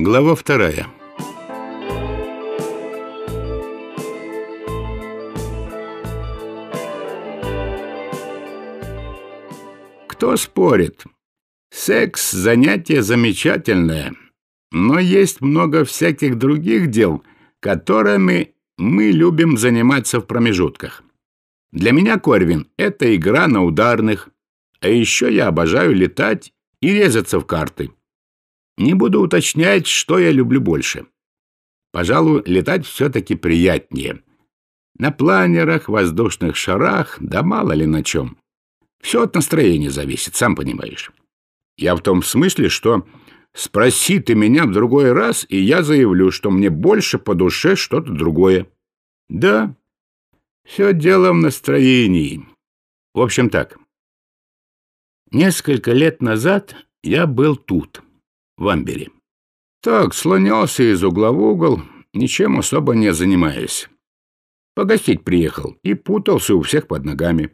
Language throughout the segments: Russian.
Глава вторая. Кто спорит? Секс — занятие замечательное, но есть много всяких других дел, которыми мы любим заниматься в промежутках. Для меня, Корвин, это игра на ударных, а еще я обожаю летать и резаться в карты. Не буду уточнять, что я люблю больше. Пожалуй, летать все-таки приятнее. На планерах, воздушных шарах, да мало ли на чем. Все от настроения зависит, сам понимаешь. Я в том смысле, что спроси ты меня в другой раз, и я заявлю, что мне больше по душе что-то другое. Да, все дело в настроении. В общем так. Несколько лет назад я был тут в Амбере. Так, слонялся из угла в угол, ничем особо не занимаясь. Погостить приехал и путался у всех под ногами.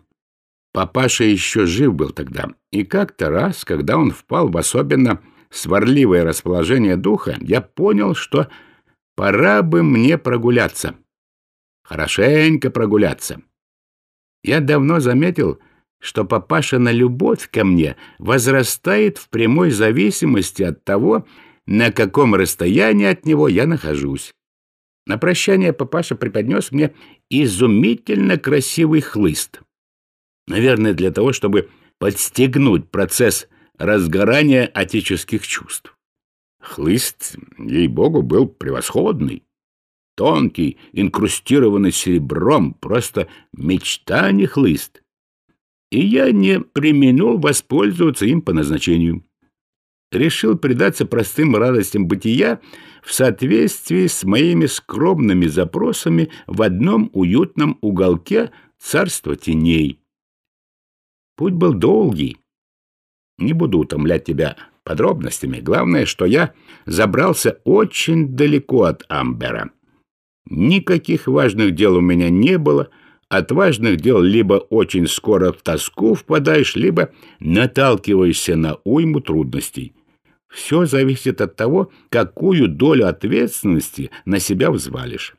Папаша еще жив был тогда, и как-то раз, когда он впал в особенно сварливое расположение духа, я понял, что пора бы мне прогуляться. Хорошенько прогуляться. Я давно заметил, что папашина любовь ко мне возрастает в прямой зависимости от того, на каком расстоянии от него я нахожусь. На прощание папаша преподнес мне изумительно красивый хлыст. Наверное, для того, чтобы подстегнуть процесс разгорания отеческих чувств. Хлыст, ей-богу, был превосходный. Тонкий, инкрустированный серебром, просто мечта не хлыст и я не применил воспользоваться им по назначению. Решил предаться простым радостям бытия в соответствии с моими скромными запросами в одном уютном уголке царства теней. Путь был долгий. Не буду утомлять тебя подробностями. Главное, что я забрался очень далеко от Амбера. Никаких важных дел у меня не было — от важных дел либо очень скоро в тоску впадаешь, либо наталкиваешься на уйму трудностей. Все зависит от того, какую долю ответственности на себя взвалишь.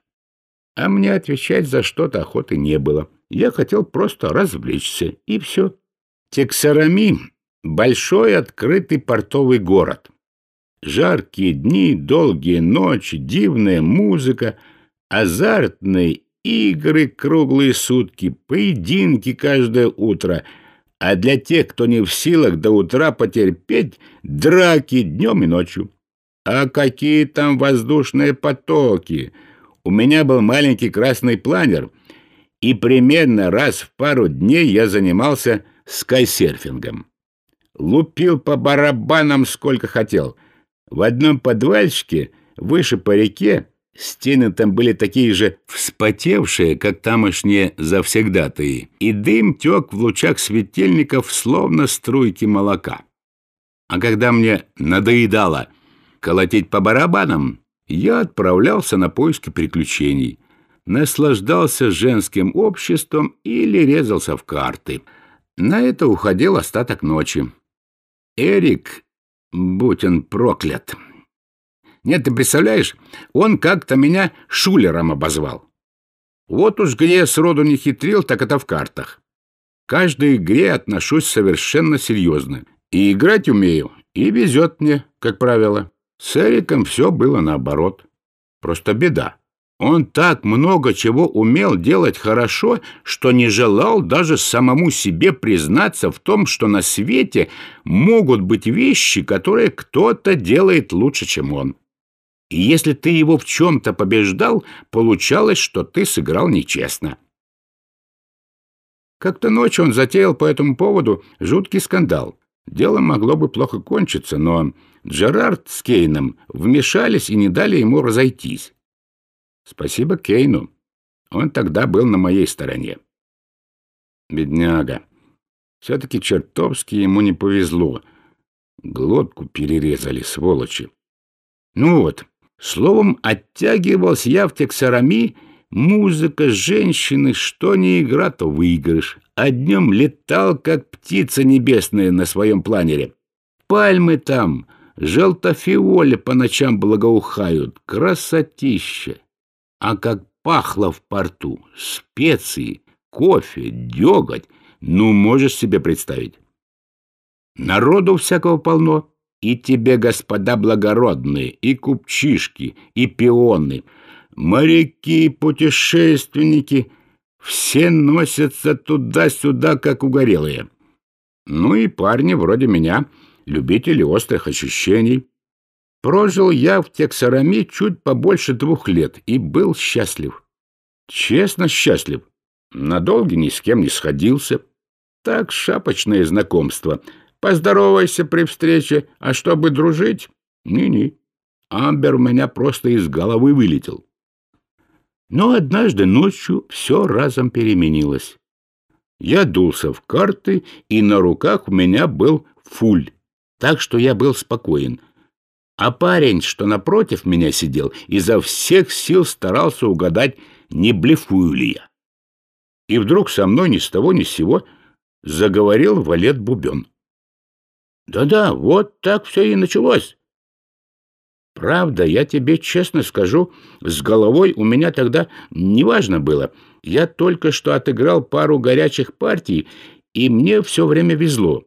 А мне отвечать за что-то охоты не было. Я хотел просто развлечься, и все. Тексарами — большой открытый портовый город. Жаркие дни, долгие ночи, дивная музыка, азартный Игры круглые сутки, поединки каждое утро. А для тех, кто не в силах до утра потерпеть, драки днем и ночью. А какие там воздушные потоки! У меня был маленький красный планер, и примерно раз в пару дней я занимался скайсерфингом. Лупил по барабанам сколько хотел. В одном подвальчике, выше по реке, Стены там были такие же вспотевшие, как тамошние завсегдатые, и дым тек в лучах светильников, словно струйки молока. А когда мне надоедало колотить по барабанам, я отправлялся на поиски приключений, наслаждался женским обществом или резался в карты. На это уходил остаток ночи. Эрик, будь он проклят, нет, ты представляешь, он как-то меня шулером обозвал. Вот уж где сроду не хитрил, так это в картах. К каждой игре отношусь совершенно серьезно. И играть умею, и везет мне, как правило. С Эриком все было наоборот. Просто беда. Он так много чего умел делать хорошо, что не желал даже самому себе признаться в том, что на свете могут быть вещи, которые кто-то делает лучше, чем он. И если ты его в чем-то побеждал, получалось, что ты сыграл нечестно. Как-то ночью он затеял по этому поводу жуткий скандал. Дело могло бы плохо кончиться, но Джерард с Кейном вмешались и не дали ему разойтись. Спасибо Кейну. Он тогда был на моей стороне. Бедняга. Все-таки чертовски ему не повезло. Глотку перерезали, сволочи. Ну вот, Словом, оттягивался я в тексарами, музыка, женщины, что не игра, то выигрыш. А днем летал, как птица небесная на своем планере. Пальмы там, желтофиоли по ночам благоухают. Красотища! А как пахло в порту! Специи, кофе, деготь! Ну, можешь себе представить? Народу всякого полно. И тебе, господа благородные, и купчишки, и пионы, моряки, путешественники, все носятся туда-сюда, как угорелые. Ну и парни вроде меня, любители острых ощущений. Прожил я в Тексарами чуть побольше двух лет и был счастлив. Честно счастлив. Надолго ни с кем не сходился. Так шапочное знакомство — Поздоровайся при встрече, а чтобы дружить? Ни-ни. Амбер у меня просто из головы вылетел. Но однажды ночью все разом переменилось. Я дулся в карты, и на руках у меня был фуль, так что я был спокоен. А парень, что напротив меня сидел, изо всех сил старался угадать, не блефую ли я. И вдруг со мной ни с того ни с сего заговорил Валет Бубен. Да-да, вот так все и началось. Правда, я тебе честно скажу, с головой у меня тогда неважно было. Я только что отыграл пару горячих партий, и мне все время везло.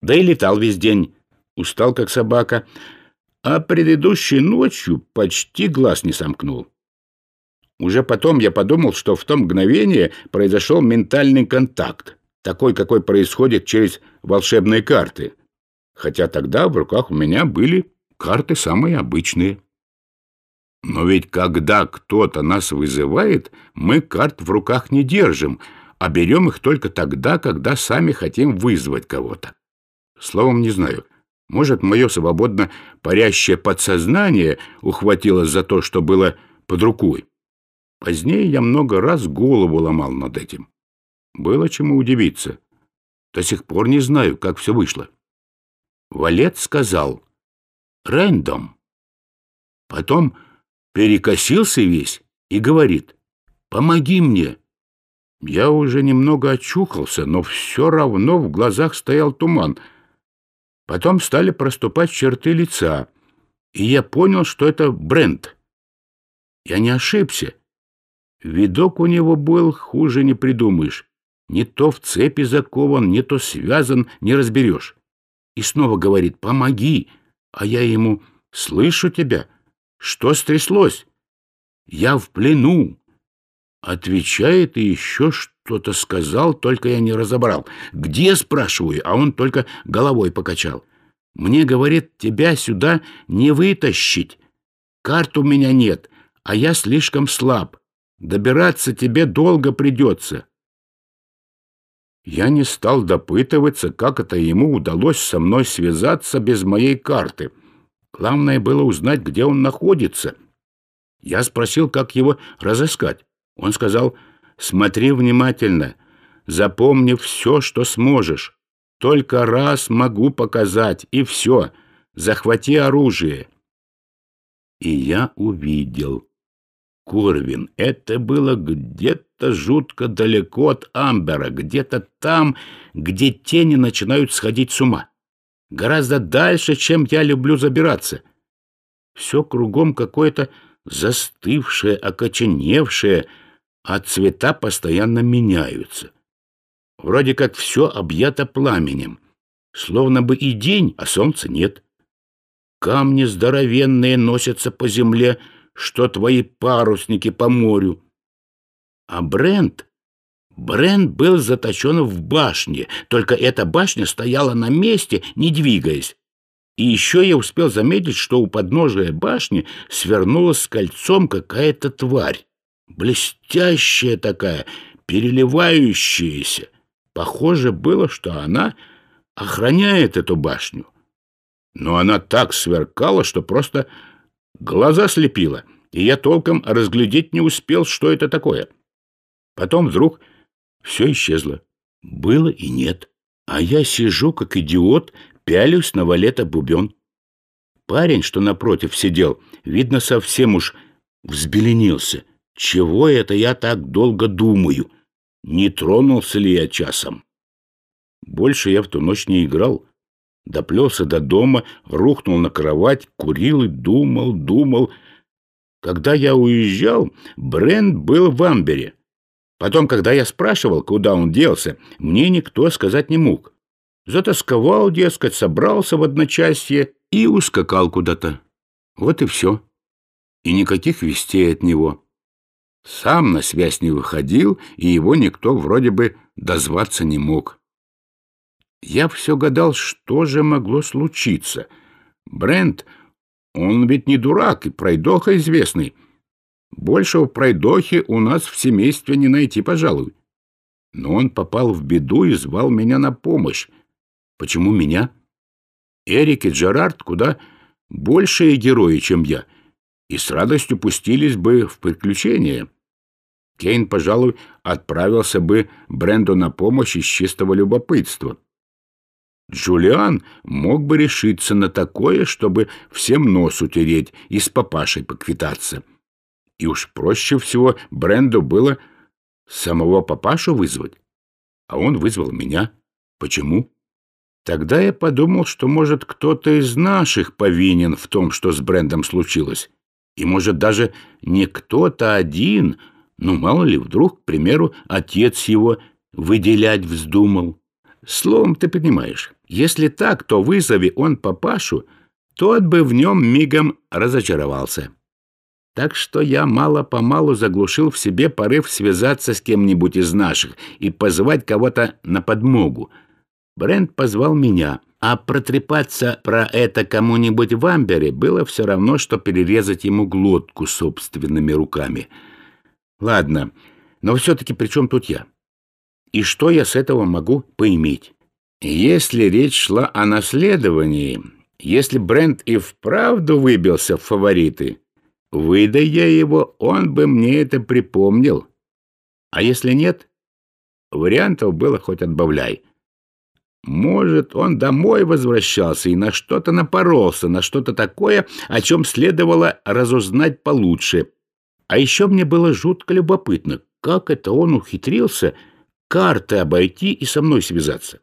Да и летал весь день, устал как собака, а предыдущей ночью почти глаз не сомкнул. Уже потом я подумал, что в том мгновение произошел ментальный контакт, такой, какой происходит через волшебные карты хотя тогда в руках у меня были карты самые обычные. Но ведь когда кто-то нас вызывает, мы карт в руках не держим, а берем их только тогда, когда сами хотим вызвать кого-то. Словом, не знаю, может, мое свободно парящее подсознание ухватилось за то, что было под рукой. Позднее я много раз голову ломал над этим. Было чему удивиться. До сих пор не знаю, как все вышло. Валет сказал «Рэндом». Потом перекосился весь и говорит «Помоги мне». Я уже немного очухался, но все равно в глазах стоял туман. Потом стали проступать черты лица, и я понял, что это Брент. Я не ошибся. Видок у него был, хуже не придумаешь. Не то в цепи закован, не то связан, не разберешь и снова говорит «помоги», а я ему «слышу тебя, что стряслось?» «Я в плену». Отвечает и еще что-то сказал, только я не разобрал. «Где?» — спрашиваю, а он только головой покачал. «Мне, говорит, тебя сюда не вытащить. Карт у меня нет, а я слишком слаб. Добираться тебе долго придется. Я не стал допытываться, как это ему удалось со мной связаться без моей карты. Главное было узнать, где он находится. Я спросил, как его разыскать. Он сказал, смотри внимательно, запомни все, что сможешь. Только раз могу показать, и все. Захвати оружие. И я увидел. Корвин, это было где-то жутко далеко от Амбера, где-то там, где тени начинают сходить с ума. Гораздо дальше, чем я люблю забираться. Все кругом какое-то застывшее, окоченевшее, а цвета постоянно меняются. Вроде как все объято пламенем, словно бы и день, а солнца нет. Камни здоровенные носятся по земле, что твои парусники по морю. А Брент... Брент был заточен в башне, только эта башня стояла на месте, не двигаясь. И еще я успел заметить, что у подножия башни свернулась с кольцом какая-то тварь. Блестящая такая, переливающаяся. Похоже было, что она охраняет эту башню. Но она так сверкала, что просто Глаза слепило, и я толком разглядеть не успел, что это такое. Потом вдруг все исчезло. Было и нет. А я сижу, как идиот, пялюсь на валета бубен. Парень, что напротив сидел, видно, совсем уж взбеленился. Чего это я так долго думаю? Не тронулся ли я часом? Больше я в ту ночь не играл. Доплелся до дома, рухнул на кровать, курил и думал, думал. Когда я уезжал, Брент был в Амбере. Потом, когда я спрашивал, куда он делся, мне никто сказать не мог. Затасковал, дескать, собрался в одночасье и ускакал куда-то. Вот и все. И никаких вестей от него. Сам на связь не выходил, и его никто вроде бы дозваться не мог. Я все гадал, что же могло случиться. Брент, он ведь не дурак и пройдоха известный. Большего пройдохи у нас в семействе не найти, пожалуй. Но он попал в беду и звал меня на помощь. Почему меня? Эрик и Джерард куда большие герои, чем я, и с радостью пустились бы в приключения. Кейн, пожалуй, отправился бы Бренду на помощь из чистого любопытства. Джулиан мог бы решиться на такое, чтобы всем нос утереть и с папашей поквитаться. И уж проще всего Бренду было самого папашу вызвать. А он вызвал меня. Почему? Тогда я подумал, что, может, кто-то из наших повинен в том, что с Брендом случилось. И, может, даже не кто-то один, ну, мало ли, вдруг, к примеру, отец его выделять вздумал. Словом, ты понимаешь, если так, то вызови он папашу, тот бы в нем мигом разочаровался. Так что я мало-помалу заглушил в себе порыв связаться с кем-нибудь из наших и позвать кого-то на подмогу. Брент позвал меня, а протрепаться про это кому-нибудь в Амбере было все равно, что перерезать ему глотку собственными руками. Ладно, но все-таки при чем тут я? И что я с этого могу поиметь? Если речь шла о наследовании, если Брент и вправду выбился в фавориты, выдай я его, он бы мне это припомнил. А если нет, вариантов было хоть отбавляй. Может, он домой возвращался и на что-то напоролся, на что-то такое, о чем следовало разузнать получше. А еще мне было жутко любопытно, как это он ухитрился карты обойти и со мной связаться.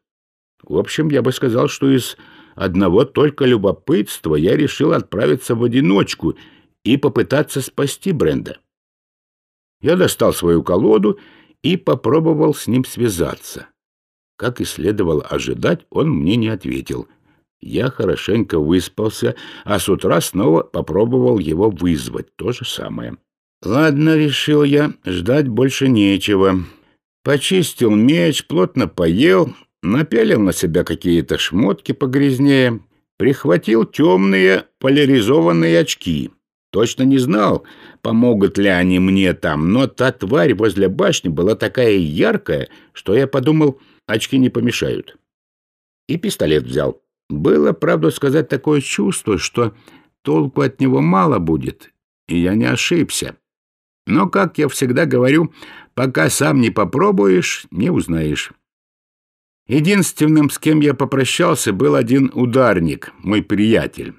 В общем, я бы сказал, что из одного только любопытства я решил отправиться в одиночку и попытаться спасти Бренда. Я достал свою колоду и попробовал с ним связаться. Как и следовало ожидать, он мне не ответил. Я хорошенько выспался, а с утра снова попробовал его вызвать. То же самое. Ладно, решил я, ждать больше нечего. Почистил меч, плотно поел, напялил на себя какие-то шмотки погрязнее, прихватил темные поляризованные очки. Точно не знал, помогут ли они мне там, но та тварь возле башни была такая яркая, что я подумал, очки не помешают. И пистолет взял. Было, правда сказать, такое чувство, что толку от него мало будет, и я не ошибся. Но, как я всегда говорю, пока сам не попробуешь, не узнаешь. Единственным, с кем я попрощался, был один ударник, мой приятель.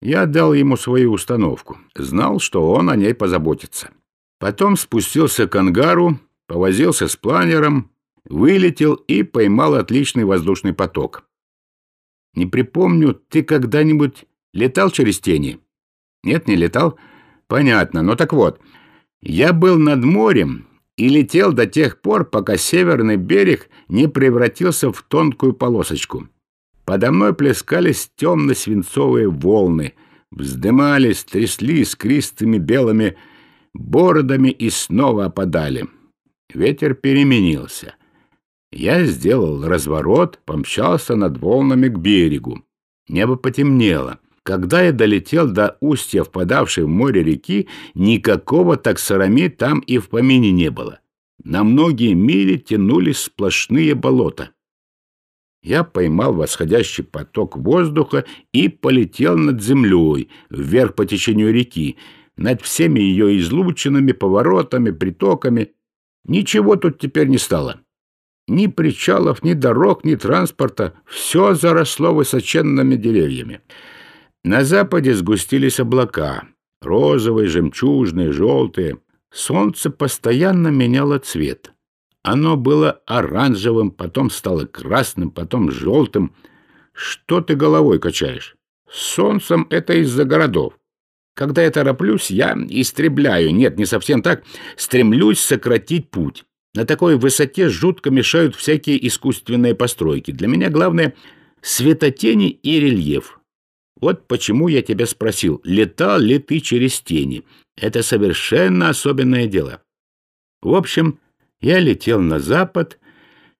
Я дал ему свою установку, знал, что он о ней позаботится. Потом спустился к ангару, повозился с планером, вылетел и поймал отличный воздушный поток. Не припомню, ты когда-нибудь летал через тени? Нет, не летал? Понятно, но так вот, я был над морем и летел до тех пор, пока северный берег не превратился в тонкую полосочку. Подо мной плескались темно-свинцовые волны, вздымались, трясли искристыми белыми бородами и снова опадали. Ветер переменился. Я сделал разворот, помчался над волнами к берегу. Небо потемнело. Когда я долетел до устья впадавшей в море реки, никакого таксарами там и в помине не было. На многие мили тянулись сплошные болота. Я поймал восходящий поток воздуха и полетел над землей, вверх по течению реки, над всеми ее излучинами, поворотами, притоками. Ничего тут теперь не стало. Ни причалов, ни дорог, ни транспорта. Все заросло высоченными деревьями. На западе сгустились облака. Розовые, жемчужные, желтые. Солнце постоянно меняло цвет. Оно было оранжевым, потом стало красным, потом желтым. Что ты головой качаешь? солнцем это из-за городов. Когда я тороплюсь, я истребляю, нет, не совсем так, стремлюсь сократить путь. На такой высоте жутко мешают всякие искусственные постройки. Для меня главное — светотени и рельеф. Вот почему я тебя спросил, летал ли ты через тени. Это совершенно особенное дело. В общем, я летел на запад,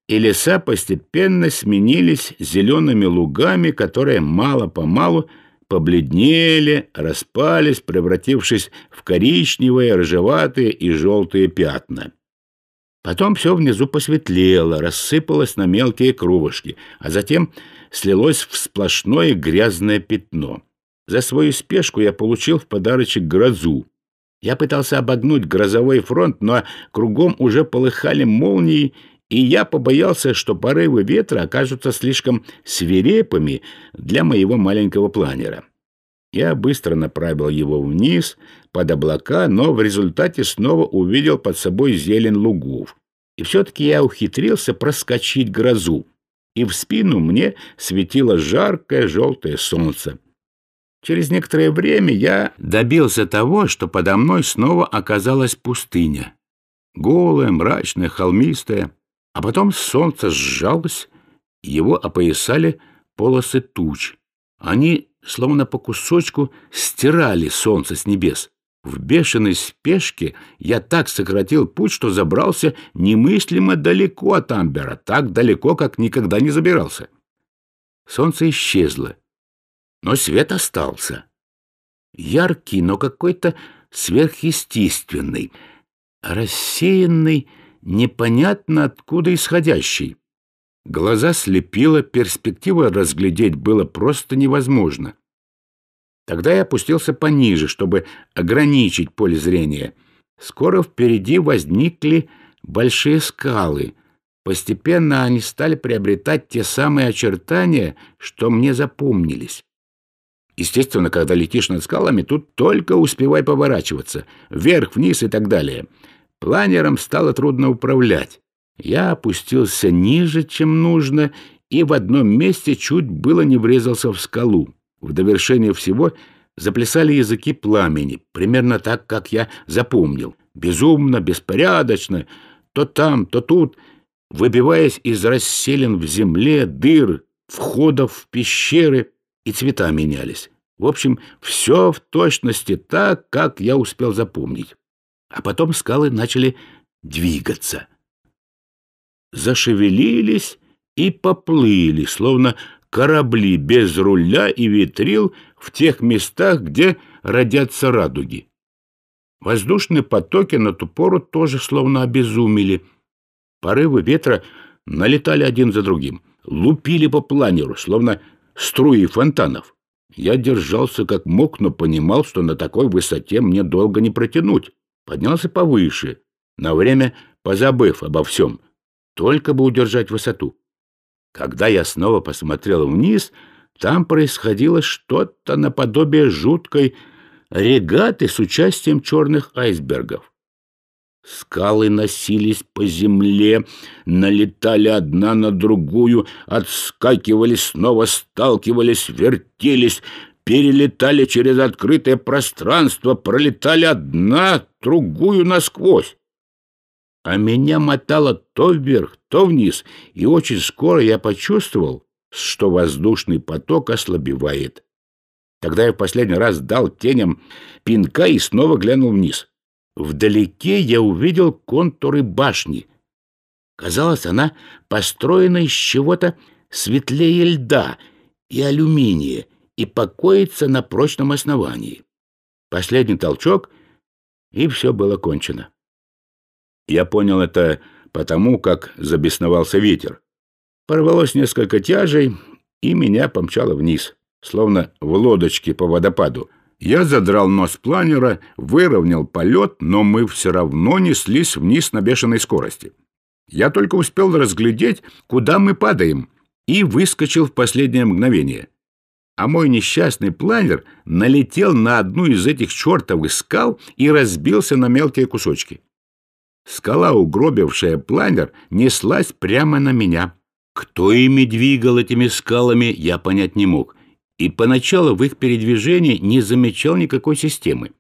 и леса постепенно сменились зелеными лугами, которые мало-помалу побледнели, распались, превратившись в коричневые, рыжеватые и желтые пятна. Потом все внизу посветлело, рассыпалось на мелкие кровушки, а затем слилось в сплошное грязное пятно. За свою спешку я получил в подарочек грозу. Я пытался обогнуть грозовой фронт, но кругом уже полыхали молнии, и я побоялся, что порывы ветра окажутся слишком свирепыми для моего маленького планера. Я быстро направил его вниз, под облака, но в результате снова увидел под собой зелень лугов. И все-таки я ухитрился проскочить грозу, и в спину мне светило жаркое желтое солнце. Через некоторое время я добился того, что подо мной снова оказалась пустыня. Голая, мрачная, холмистая. А потом солнце сжалось, его опоясали полосы туч. Они, словно по кусочку, стирали солнце с небес. В бешеной спешке я так сократил путь, что забрался немыслимо далеко от Амбера, так далеко, как никогда не забирался. Солнце исчезло, но свет остался. Яркий, но какой-то сверхъестественный, рассеянный, непонятно откуда исходящий. Глаза слепило, перспектива разглядеть было просто невозможно. Тогда я опустился пониже, чтобы ограничить поле зрения. Скоро впереди возникли большие скалы. Постепенно они стали приобретать те самые очертания, что мне запомнились. Естественно, когда летишь над скалами, тут только успевай поворачиваться, вверх, вниз и так далее — Планером стало трудно управлять. Я опустился ниже, чем нужно, и в одном месте чуть было не врезался в скалу. В довершение всего заплясали языки пламени, примерно так, как я запомнил. Безумно, беспорядочно, то там, то тут, выбиваясь из расселен в земле, дыр, входов в пещеры, и цвета менялись. В общем, все в точности так, как я успел запомнить. А потом скалы начали двигаться. Зашевелились и поплыли, словно корабли без руля и ветрил в тех местах, где родятся радуги. Воздушные потоки на ту пору тоже словно обезумели. Порывы ветра налетали один за другим, лупили по планеру, словно струи фонтанов. Я держался как мог, но понимал, что на такой высоте мне долго не протянуть поднялся повыше, на время позабыв обо всем, только бы удержать высоту. Когда я снова посмотрел вниз, там происходило что-то наподобие жуткой регаты с участием черных айсбергов. Скалы носились по земле, налетали одна на другую, отскакивали, снова сталкивались, вертелись, перелетали через открытое пространство, пролетали одна, другую насквозь. А меня мотало то вверх, то вниз, и очень скоро я почувствовал, что воздушный поток ослабевает. Тогда я в последний раз дал теням пинка и снова глянул вниз. Вдалеке я увидел контуры башни. Казалось, она построена из чего-то светлее льда и алюминия, и покоится на прочном основании. Последний толчок, и все было кончено. Я понял это потому, как забесновался ветер. Порвалось несколько тяжей, и меня помчало вниз, словно в лодочке по водопаду. Я задрал нос планера, выровнял полет, но мы все равно неслись вниз на бешеной скорости. Я только успел разглядеть, куда мы падаем, и выскочил в последнее мгновение а мой несчастный планер налетел на одну из этих чертовых скал и разбился на мелкие кусочки. Скала, угробившая планер, неслась прямо на меня. Кто ими двигал этими скалами, я понять не мог, и поначалу в их передвижении не замечал никакой системы.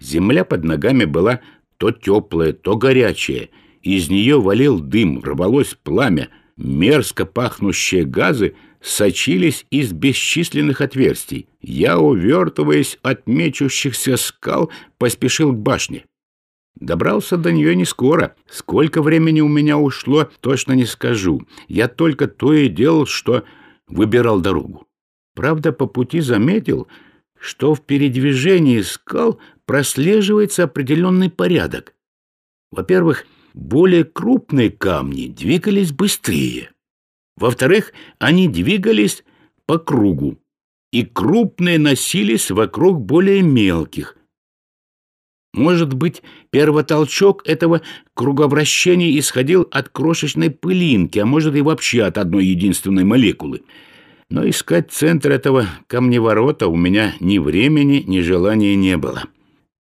Земля под ногами была то теплая, то горячая, из нее валил дым, рвалось пламя, мерзко пахнущие газы сочились из бесчисленных отверстий. Я, увертываясь от мечущихся скал, поспешил к башне. Добрался до нее не скоро. Сколько времени у меня ушло, точно не скажу. Я только то и делал, что выбирал дорогу. Правда, по пути заметил, что в передвижении скал прослеживается определенный порядок. Во-первых, более крупные камни двигались быстрее. Во-вторых, они двигались по кругу, и крупные носились вокруг более мелких. Может быть, первотолчок этого круговращения исходил от крошечной пылинки, а может и вообще от одной единственной молекулы. Но искать центр этого камневорота у меня ни времени, ни желания не было.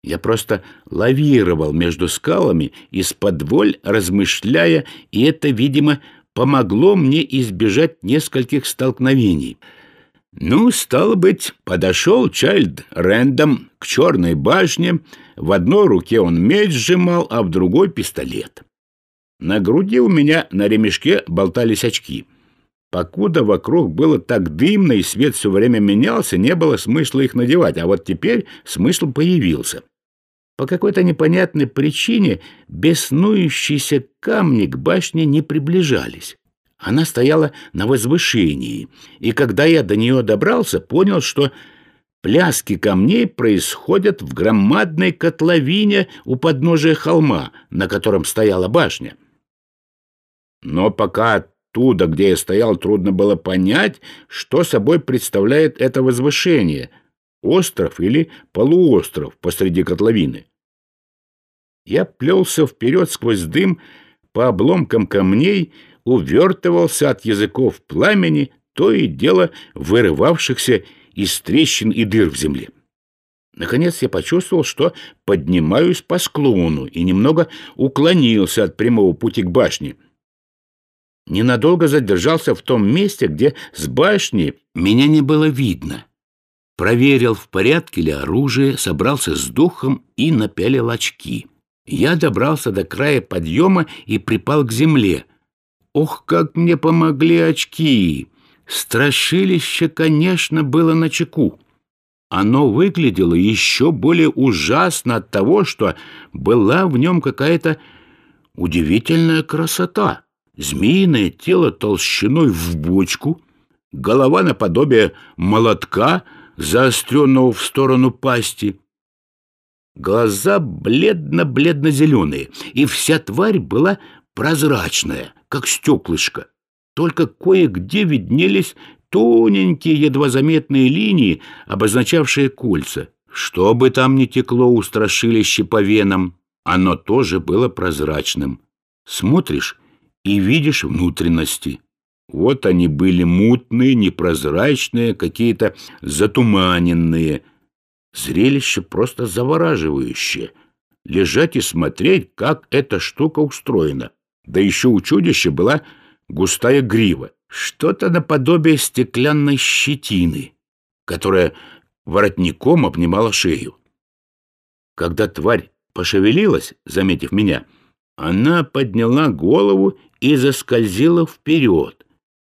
Я просто лавировал между скалами, из-под воль размышляя, и это, видимо, помогло мне избежать нескольких столкновений. Ну, стало быть, подошел Чайльд Рэндом к черной башне, в одной руке он меч сжимал, а в другой — пистолет. На груди у меня на ремешке болтались очки. Покуда вокруг было так дымно и свет все время менялся, не было смысла их надевать, а вот теперь смысл появился. По какой-то непонятной причине беснующиеся камни к башне не приближались. Она стояла на возвышении, и когда я до нее добрался, понял, что пляски камней происходят в громадной котловине у подножия холма, на котором стояла башня. Но пока оттуда, где я стоял, трудно было понять, что собой представляет это возвышение — остров или полуостров посреди котловины. Я плелся вперед сквозь дым по обломкам камней, увертывался от языков пламени, то и дело вырывавшихся из трещин и дыр в земле. Наконец я почувствовал, что поднимаюсь по склону и немного уклонился от прямого пути к башне. Ненадолго задержался в том месте, где с башни меня не было видно — проверил, в порядке ли оружие, собрался с духом и напялил очки. Я добрался до края подъема и припал к земле. Ох, как мне помогли очки! Страшилище, конечно, было на чеку. Оно выглядело еще более ужасно от того, что была в нем какая-то удивительная красота. Змеиное тело толщиной в бочку, голова наподобие молотка — заостренного в сторону пасти. Глаза бледно-бледно-зеленые, и вся тварь была прозрачная, как стеклышко. Только кое-где виднелись тоненькие, едва заметные линии, обозначавшие кольца. Что бы там ни текло у страшилища по венам, оно тоже было прозрачным. Смотришь и видишь внутренности. Вот они были мутные, непрозрачные, какие-то затуманенные. Зрелище просто завораживающее. Лежать и смотреть, как эта штука устроена. Да еще у чудища была густая грива, что-то наподобие стеклянной щетины, которая воротником обнимала шею. Когда тварь пошевелилась, заметив меня, она подняла голову и заскользила вперед,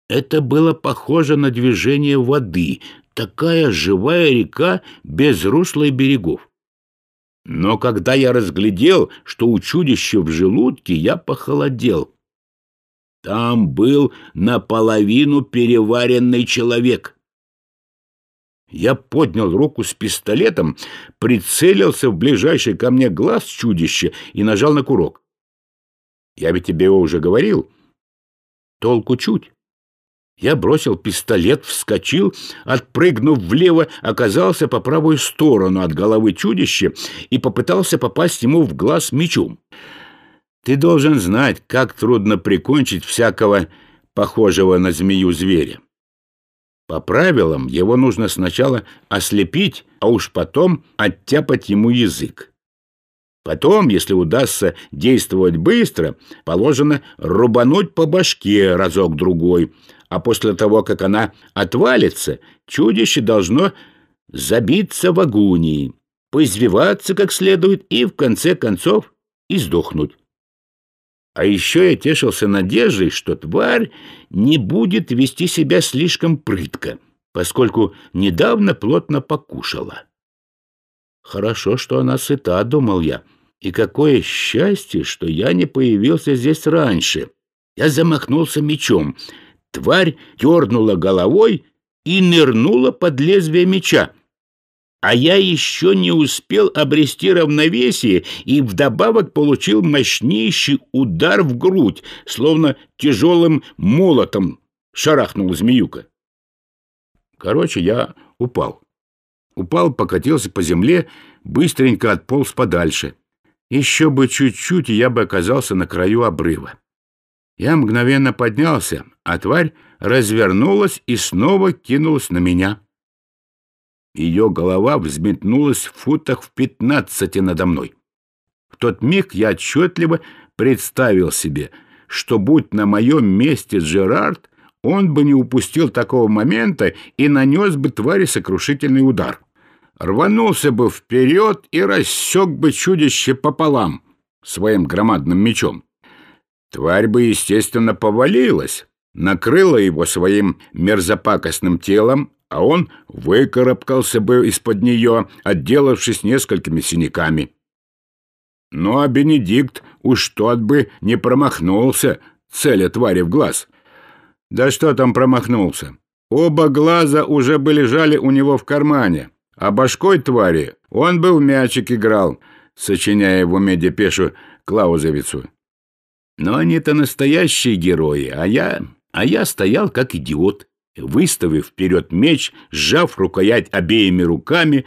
это было похоже на движение воды, такая живая река без русла и берегов. Но когда я разглядел, что у чудища в желудке, я похолодел. Там был наполовину переваренный человек. Я поднял руку с пистолетом, прицелился в ближайший ко мне глаз чудища и нажал на курок. Я ведь тебе уже говорил. Толку чуть. Я бросил пистолет, вскочил, отпрыгнув влево, оказался по правую сторону от головы чудища и попытался попасть ему в глаз мечом. Ты должен знать, как трудно прикончить всякого похожего на змею зверя. По правилам его нужно сначала ослепить, а уж потом оттяпать ему язык. Потом, если удастся действовать быстро, положено рубануть по башке разок-другой, а после того, как она отвалится, чудище должно забиться в агонии, поизвиваться как следует и, в конце концов, издохнуть. А еще я тешился надеждой, что тварь не будет вести себя слишком прытко, поскольку недавно плотно покушала. Хорошо, что она сыта, думал я, — и какое счастье, что я не появился здесь раньше. Я замахнулся мечом. Тварь дернула головой и нырнула под лезвие меча. А я еще не успел обрести равновесие и вдобавок получил мощнейший удар в грудь, словно тяжелым молотом шарахнул змеюка. Короче, я упал. Упал, покатился по земле, быстренько отполз подальше. Еще бы чуть-чуть, и я бы оказался на краю обрыва. Я мгновенно поднялся, а тварь развернулась и снова кинулась на меня. Ее голова взметнулась в футах в пятнадцати надо мной. В тот миг я отчетливо представил себе, что, будь на моем месте Джерард, он бы не упустил такого момента и нанес бы твари сокрушительный удар рванулся бы вперед и рассек бы чудище пополам своим громадным мечом. Тварь бы, естественно, повалилась, накрыла его своим мерзопакостным телом, а он выкарабкался бы из-под нее, отделавшись несколькими синяками. Ну а Бенедикт уж тот бы не промахнулся, целя твари в глаз. Да что там промахнулся? Оба глаза уже бы лежали у него в кармане — а башкой твари он бы в мячик играл, сочиняя в уме депешу Клаузовицу. Но они-то настоящие герои, а я... А я стоял как идиот, выставив вперед меч, сжав рукоять обеими руками,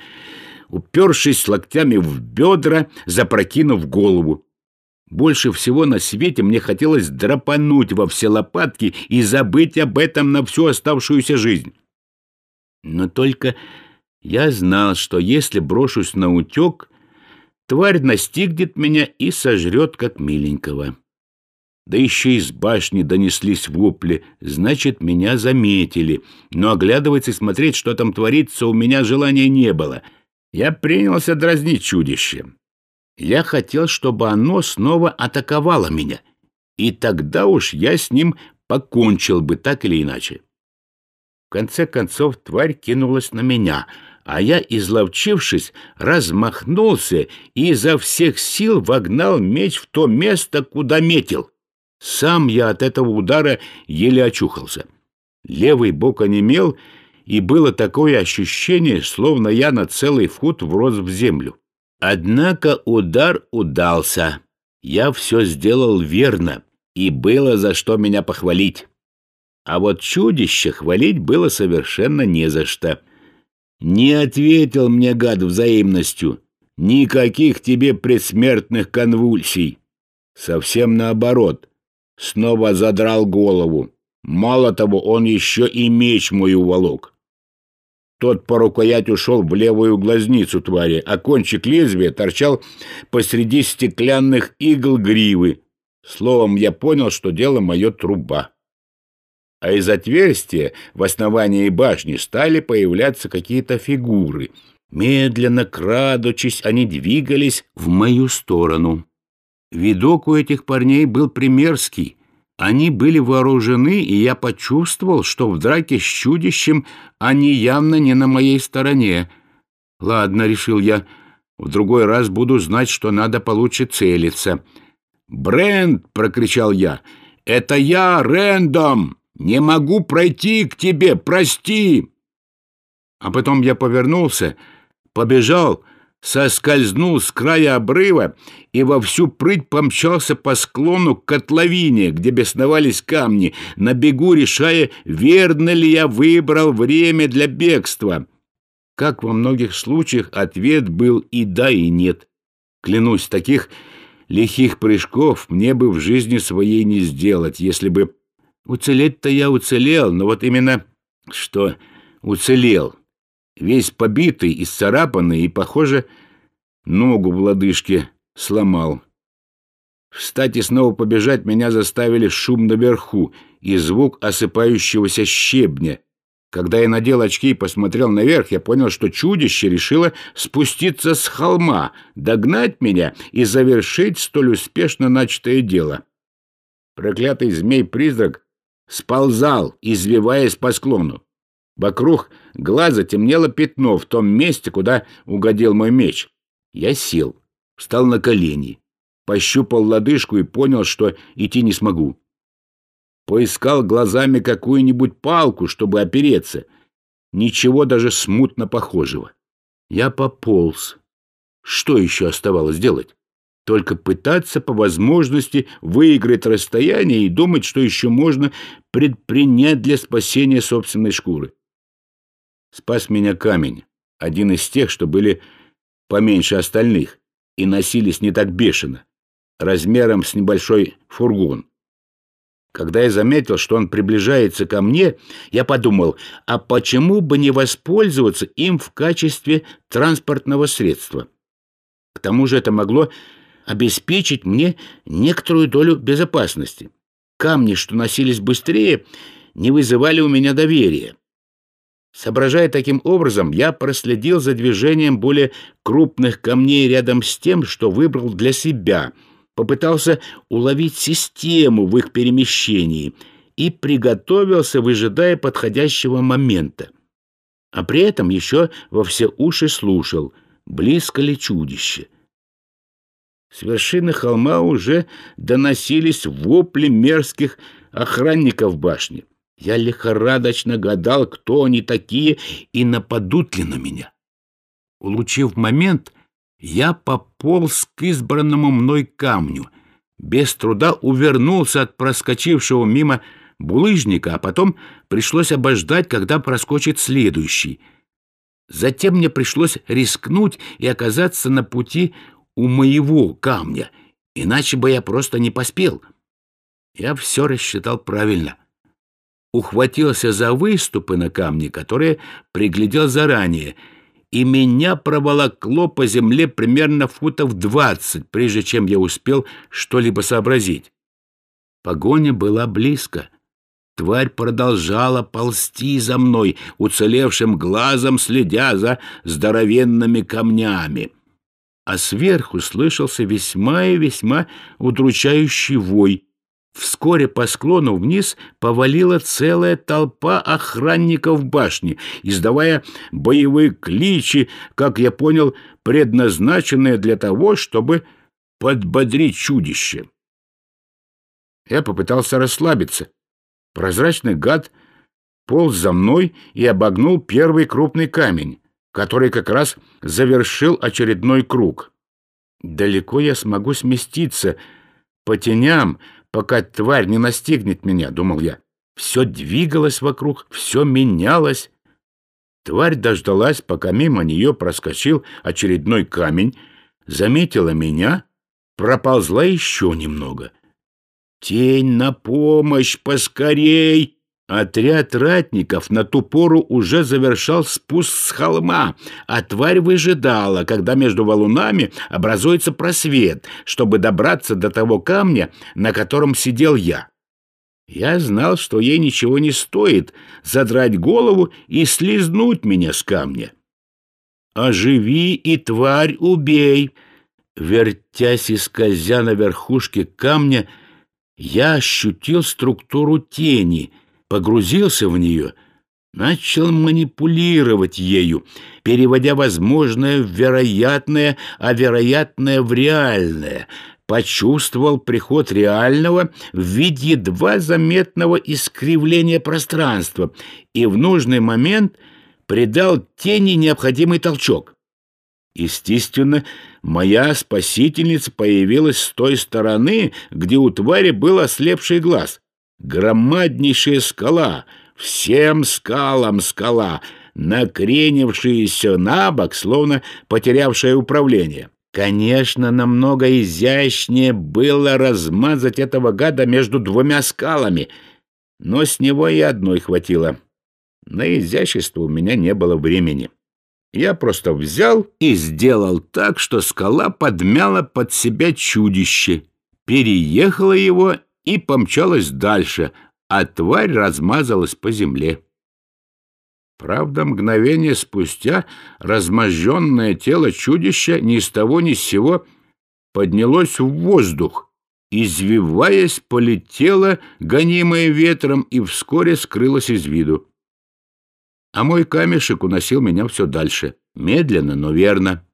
упершись локтями в бедра, запрокинув голову. Больше всего на свете мне хотелось драпануть во все лопатки и забыть об этом на всю оставшуюся жизнь. Но только я знал, что если брошусь на утек, тварь настигнет меня и сожрет, как миленького. Да еще из башни донеслись вопли, значит, меня заметили. Но оглядываться и смотреть, что там творится, у меня желания не было. Я принялся дразнить чудище. Я хотел, чтобы оно снова атаковало меня. И тогда уж я с ним покончил бы так или иначе. В конце концов, тварь кинулась на меня — а я, изловчившись, размахнулся и изо всех сил вогнал меч в то место, куда метил. Сам я от этого удара еле очухался. Левый бок онемел, и было такое ощущение, словно я на целый фут врос в землю. Однако удар удался. Я все сделал верно, и было за что меня похвалить. А вот чудище хвалить было совершенно не за что. Не ответил мне гад взаимностью. Никаких тебе предсмертных конвульсий. Совсем наоборот. Снова задрал голову. Мало того, он еще и меч мой уволок. Тот по рукоять ушел в левую глазницу твари, а кончик лезвия торчал посреди стеклянных игл гривы. Словом, я понял, что дело мое труба а из отверстия в основании башни стали появляться какие-то фигуры. Медленно, крадучись, они двигались в мою сторону. Видок у этих парней был примерский. Они были вооружены, и я почувствовал, что в драке с чудищем они явно не на моей стороне. «Ладно», — решил я, — «в другой раз буду знать, что надо получше целиться». «Брент!» — прокричал я. «Это я, Рэндом!» Не могу пройти к тебе, прости!» А потом я повернулся, побежал, соскользнул с края обрыва и во всю прыть помчался по склону к котловине, где бесновались камни, на бегу решая, верно ли я выбрал время для бегства. Как во многих случаях ответ был и да, и нет. Клянусь, таких лихих прыжков мне бы в жизни своей не сделать, если бы Уцелеть-то я уцелел, но вот именно что уцелел. Весь побитый, исцарапанный и, похоже, ногу в лодыжке сломал. Встать и снова побежать меня заставили шум наверху и звук осыпающегося щебня. Когда я надел очки и посмотрел наверх, я понял, что чудище решило спуститься с холма, догнать меня и завершить столь успешно начатое дело. Проклятый змей-призрак сползал, извиваясь по склону. Вокруг глаза темнело пятно в том месте, куда угодил мой меч. Я сел, встал на колени, пощупал лодыжку и понял, что идти не смогу. Поискал глазами какую-нибудь палку, чтобы опереться. Ничего даже смутно похожего. Я пополз. Что еще оставалось делать? Только пытаться по возможности выиграть расстояние и думать, что еще можно предпринять для спасения собственной шкуры. Спас меня камень, один из тех, что были поменьше остальных и носились не так бешено, размером с небольшой фургон. Когда я заметил, что он приближается ко мне, я подумал, а почему бы не воспользоваться им в качестве транспортного средства? К тому же это могло обеспечить мне некоторую долю безопасности. Камни, что носились быстрее, не вызывали у меня доверия. Соображая таким образом, я проследил за движением более крупных камней рядом с тем, что выбрал для себя, попытался уловить систему в их перемещении и приготовился, выжидая подходящего момента. А при этом еще во все уши слушал, близко ли чудище. С вершины холма уже доносились вопли мерзких охранников башни. Я лихорадочно гадал, кто они такие и нападут ли на меня. Улучив момент, я пополз к избранному мной камню, без труда увернулся от проскочившего мимо булыжника, а потом пришлось обождать, когда проскочит следующий. Затем мне пришлось рискнуть и оказаться на пути у моего камня, иначе бы я просто не поспел. Я все рассчитал правильно ухватился за выступы на камне, которые приглядел заранее, и меня проволокло по земле примерно футов двадцать, прежде чем я успел что-либо сообразить. Погоня была близко. Тварь продолжала ползти за мной, уцелевшим глазом следя за здоровенными камнями. А сверху слышался весьма и весьма удручающий вой — Вскоре по склону вниз повалила целая толпа охранников башни, издавая боевые кличи, как я понял, предназначенные для того, чтобы подбодрить чудище. Я попытался расслабиться. Прозрачный гад полз за мной и обогнул первый крупный камень, который как раз завершил очередной круг. Далеко я смогу сместиться по теням, пока тварь не настигнет меня, — думал я. Все двигалось вокруг, все менялось. Тварь дождалась, пока мимо нее проскочил очередной камень, заметила меня, проползла еще немного. «Тень на помощь, поскорей!» Отряд ратников на ту пору уже завершал спуск с холма, а тварь выжидала, когда между валунами образуется просвет, чтобы добраться до того камня, на котором сидел я. Я знал, что ей ничего не стоит задрать голову и слизнуть меня с камня. «Оживи и тварь убей!» Вертясь и скользя на верхушке камня, я ощутил структуру тени — погрузился в нее, начал манипулировать ею, переводя возможное в вероятное, а вероятное в реальное, почувствовал приход реального в виде едва заметного искривления пространства и в нужный момент придал тени необходимый толчок. Естественно, моя спасительница появилась с той стороны, где у твари был ослепший глаз громаднейшая скала, всем скалам скала, накренившаяся на бок, словно потерявшая управление. Конечно, намного изящнее было размазать этого гада между двумя скалами, но с него и одной хватило. На изящество у меня не было времени. Я просто взял и сделал так, что скала подмяла под себя чудище, переехала его и помчалась дальше, а тварь размазалась по земле. Правда, мгновение спустя разможженное тело чудища ни с того ни с сего поднялось в воздух, извиваясь, полетело, гонимое ветром, и вскоре скрылось из виду. А мой камешек уносил меня все дальше, медленно, но верно.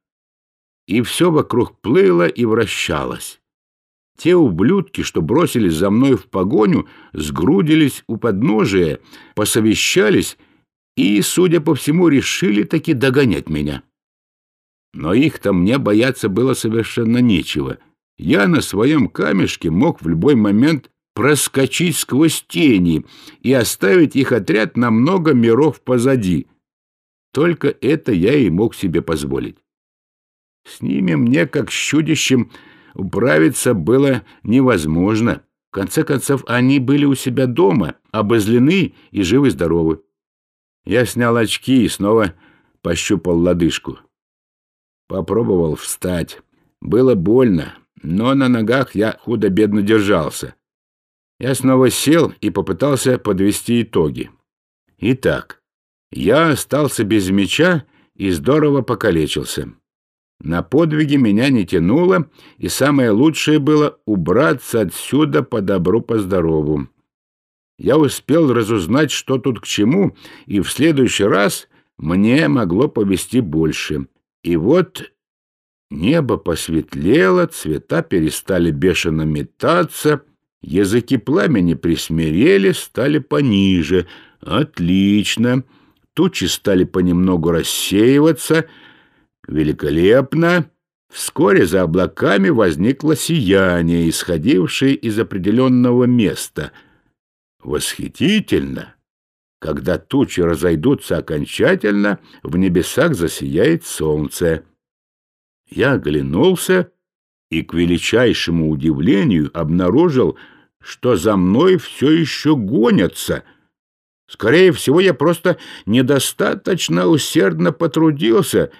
И все вокруг плыло и вращалось. Те ублюдки, что бросились за мной в погоню, сгрудились у подножия, посовещались и, судя по всему, решили таки догонять меня. Но их-то мне бояться было совершенно нечего. Я на своем камешке мог в любой момент проскочить сквозь тени и оставить их отряд на много миров позади. Только это я и мог себе позволить. С ними мне, как с чудищем, управиться было невозможно. В конце концов, они были у себя дома, обозлены и живы-здоровы. Я снял очки и снова пощупал лодыжку. Попробовал встать. Было больно, но на ногах я худо-бедно держался. Я снова сел и попытался подвести итоги. Итак, я остался без меча и здорово покалечился. На подвиги меня не тянуло, и самое лучшее было убраться отсюда по добру, по здорову. Я успел разузнать, что тут к чему, и в следующий раз мне могло повести больше. И вот небо посветлело, цвета перестали бешено метаться, языки пламени присмирели, стали пониже. Отлично. Тучи стали понемногу рассеиваться. Великолепно. Вскоре за облаками возникло сияние, исходившее из определенного места — Восхитительно! Когда тучи разойдутся окончательно, в небесах засияет солнце. Я оглянулся и, к величайшему удивлению, обнаружил, что за мной все еще гонятся. Скорее всего, я просто недостаточно усердно потрудился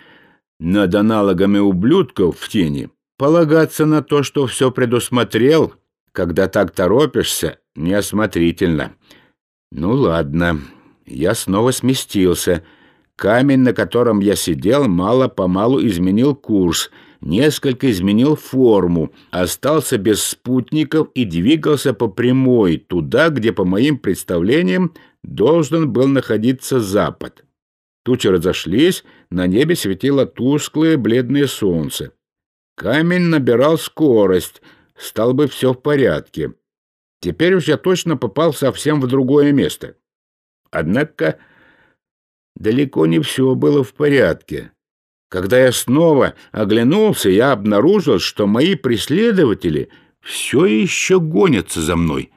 над аналогами ублюдков в тени. Полагаться на то, что все предусмотрел, когда так торопишься, неосмотрительно. Ну ладно, я снова сместился. Камень, на котором я сидел, мало-помалу изменил курс, несколько изменил форму, остался без спутников и двигался по прямой, туда, где, по моим представлениям, должен был находиться запад. Тучи разошлись, на небе светило тусклое бледное солнце. Камень набирал скорость, стал бы все в порядке. Теперь уж я точно попал совсем в другое место. Однако далеко не все было в порядке. Когда я снова оглянулся, я обнаружил, что мои преследователи все еще гонятся за мной.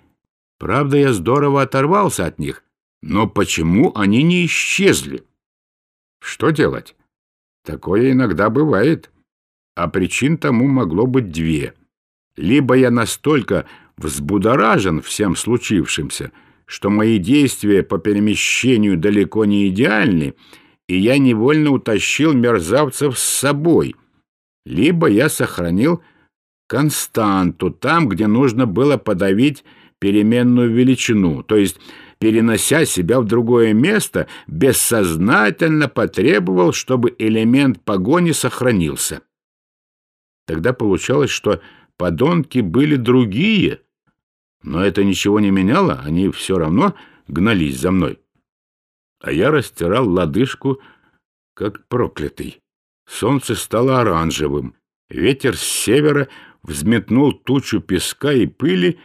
Правда, я здорово оторвался от них, но почему они не исчезли? Что делать? Такое иногда бывает. А причин тому могло быть две. Либо я настолько взбудоражен всем случившимся, что мои действия по перемещению далеко не идеальны, и я невольно утащил мерзавцев с собой, либо я сохранил константу там, где нужно было подавить переменную величину, то есть, перенося себя в другое место, бессознательно потребовал, чтобы элемент погони сохранился. Тогда получалось, что подонки были другие, но это ничего не меняло, они все равно гнались за мной. А я растирал лодыжку, как проклятый. Солнце стало оранжевым, ветер с севера взметнул тучу песка и пыли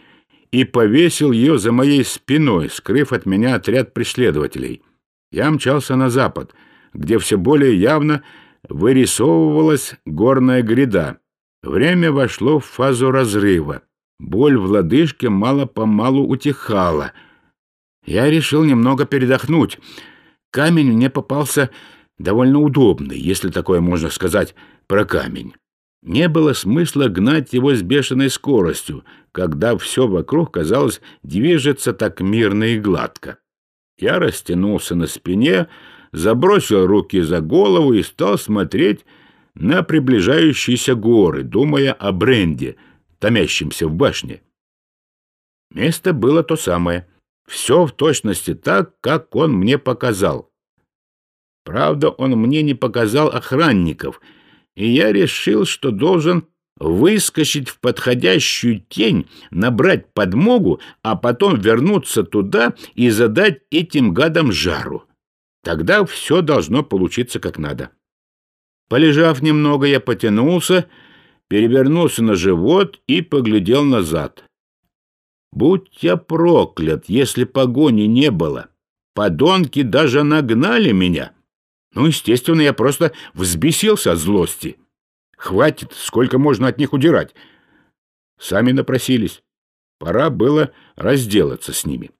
и повесил ее за моей спиной, скрыв от меня отряд преследователей. Я мчался на запад, где все более явно вырисовывалась горная гряда. Время вошло в фазу разрыва. Боль в лодыжке мало-помалу утихала. Я решил немного передохнуть. Камень мне попался довольно удобный, если такое можно сказать про камень. Не было смысла гнать его с бешеной скоростью, когда все вокруг, казалось, движется так мирно и гладко. Я растянулся на спине, забросил руки за голову и стал смотреть на приближающиеся горы, думая о бренде, томящемся в башне. Место было то самое. Все в точности так, как он мне показал. Правда, он мне не показал охранников, и я решил, что должен выскочить в подходящую тень, набрать подмогу, а потом вернуться туда и задать этим гадам жару. Тогда все должно получиться как надо. Полежав немного, я потянулся, перевернулся на живот и поглядел назад. Будь я проклят, если погони не было. Подонки даже нагнали меня. Ну, естественно, я просто взбесился от злости. Хватит, сколько можно от них удирать. Сами напросились. Пора было разделаться с ними.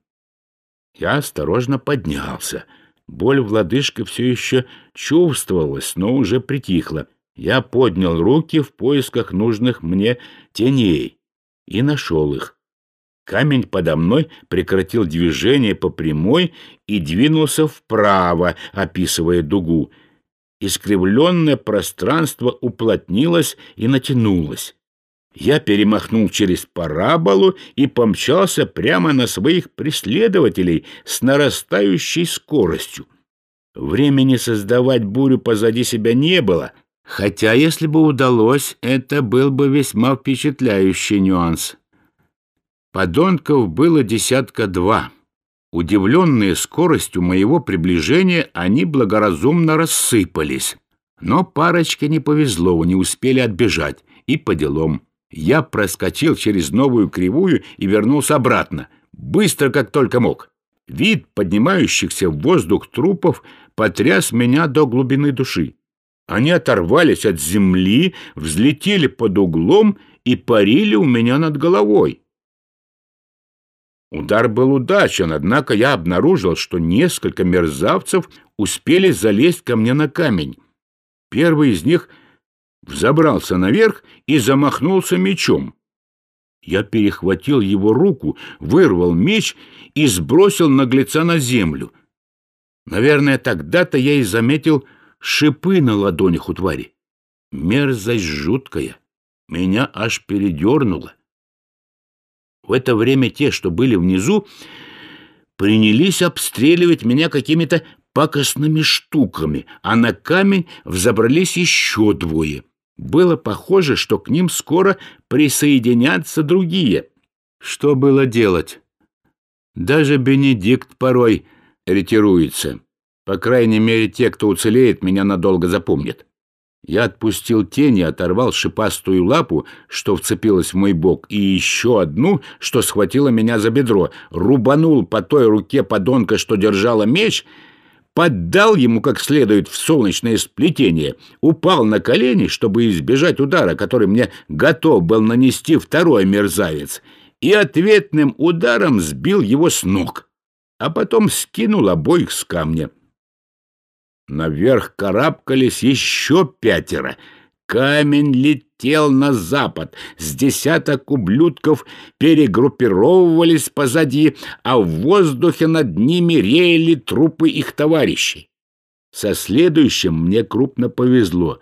Я осторожно поднялся. Боль в лодыжке все еще чувствовалась, но уже притихла. Я поднял руки в поисках нужных мне теней и нашел их. Камень подо мной прекратил движение по прямой и двинулся вправо, описывая дугу. Искривленное пространство уплотнилось и натянулось. Я перемахнул через параболу и помчался прямо на своих преследователей с нарастающей скоростью. Времени создавать бурю позади себя не было, хотя, если бы удалось, это был бы весьма впечатляющий нюанс. Подонков было десятка два. Удивленные скоростью моего приближения, они благоразумно рассыпались. Но парочке не повезло, не успели отбежать. И по делам. Я проскочил через новую кривую и вернулся обратно. Быстро, как только мог. Вид поднимающихся в воздух трупов потряс меня до глубины души. Они оторвались от земли, взлетели под углом и парили у меня над головой. Удар был удачен, однако я обнаружил, что несколько мерзавцев успели залезть ко мне на камень. Первый из них взобрался наверх и замахнулся мечом. Я перехватил его руку, вырвал меч и сбросил наглеца на землю. Наверное, тогда-то я и заметил шипы на ладонях у твари. Мерзость жуткая. Меня аж передернуло. В это время те, что были внизу, принялись обстреливать меня какими-то пакостными штуками, а на камень взобрались еще двое. Было похоже, что к ним скоро присоединятся другие. Что было делать? Даже Бенедикт порой ретируется. По крайней мере, те, кто уцелеет, меня надолго запомнят. Я отпустил тень и оторвал шипастую лапу, что вцепилась в мой бок, и еще одну, что схватила меня за бедро, рубанул по той руке подонка, что держала меч, поддал ему как следует в солнечное сплетение, упал на колени, чтобы избежать удара, который мне готов был нанести второй мерзавец, и ответным ударом сбил его с ног, а потом скинул обоих с камня. Наверх карабкались еще пятеро. Камень летел на запад. С десяток ублюдков перегруппировывались позади, а в воздухе над ними реяли трупы их товарищей. Со следующим мне крупно повезло.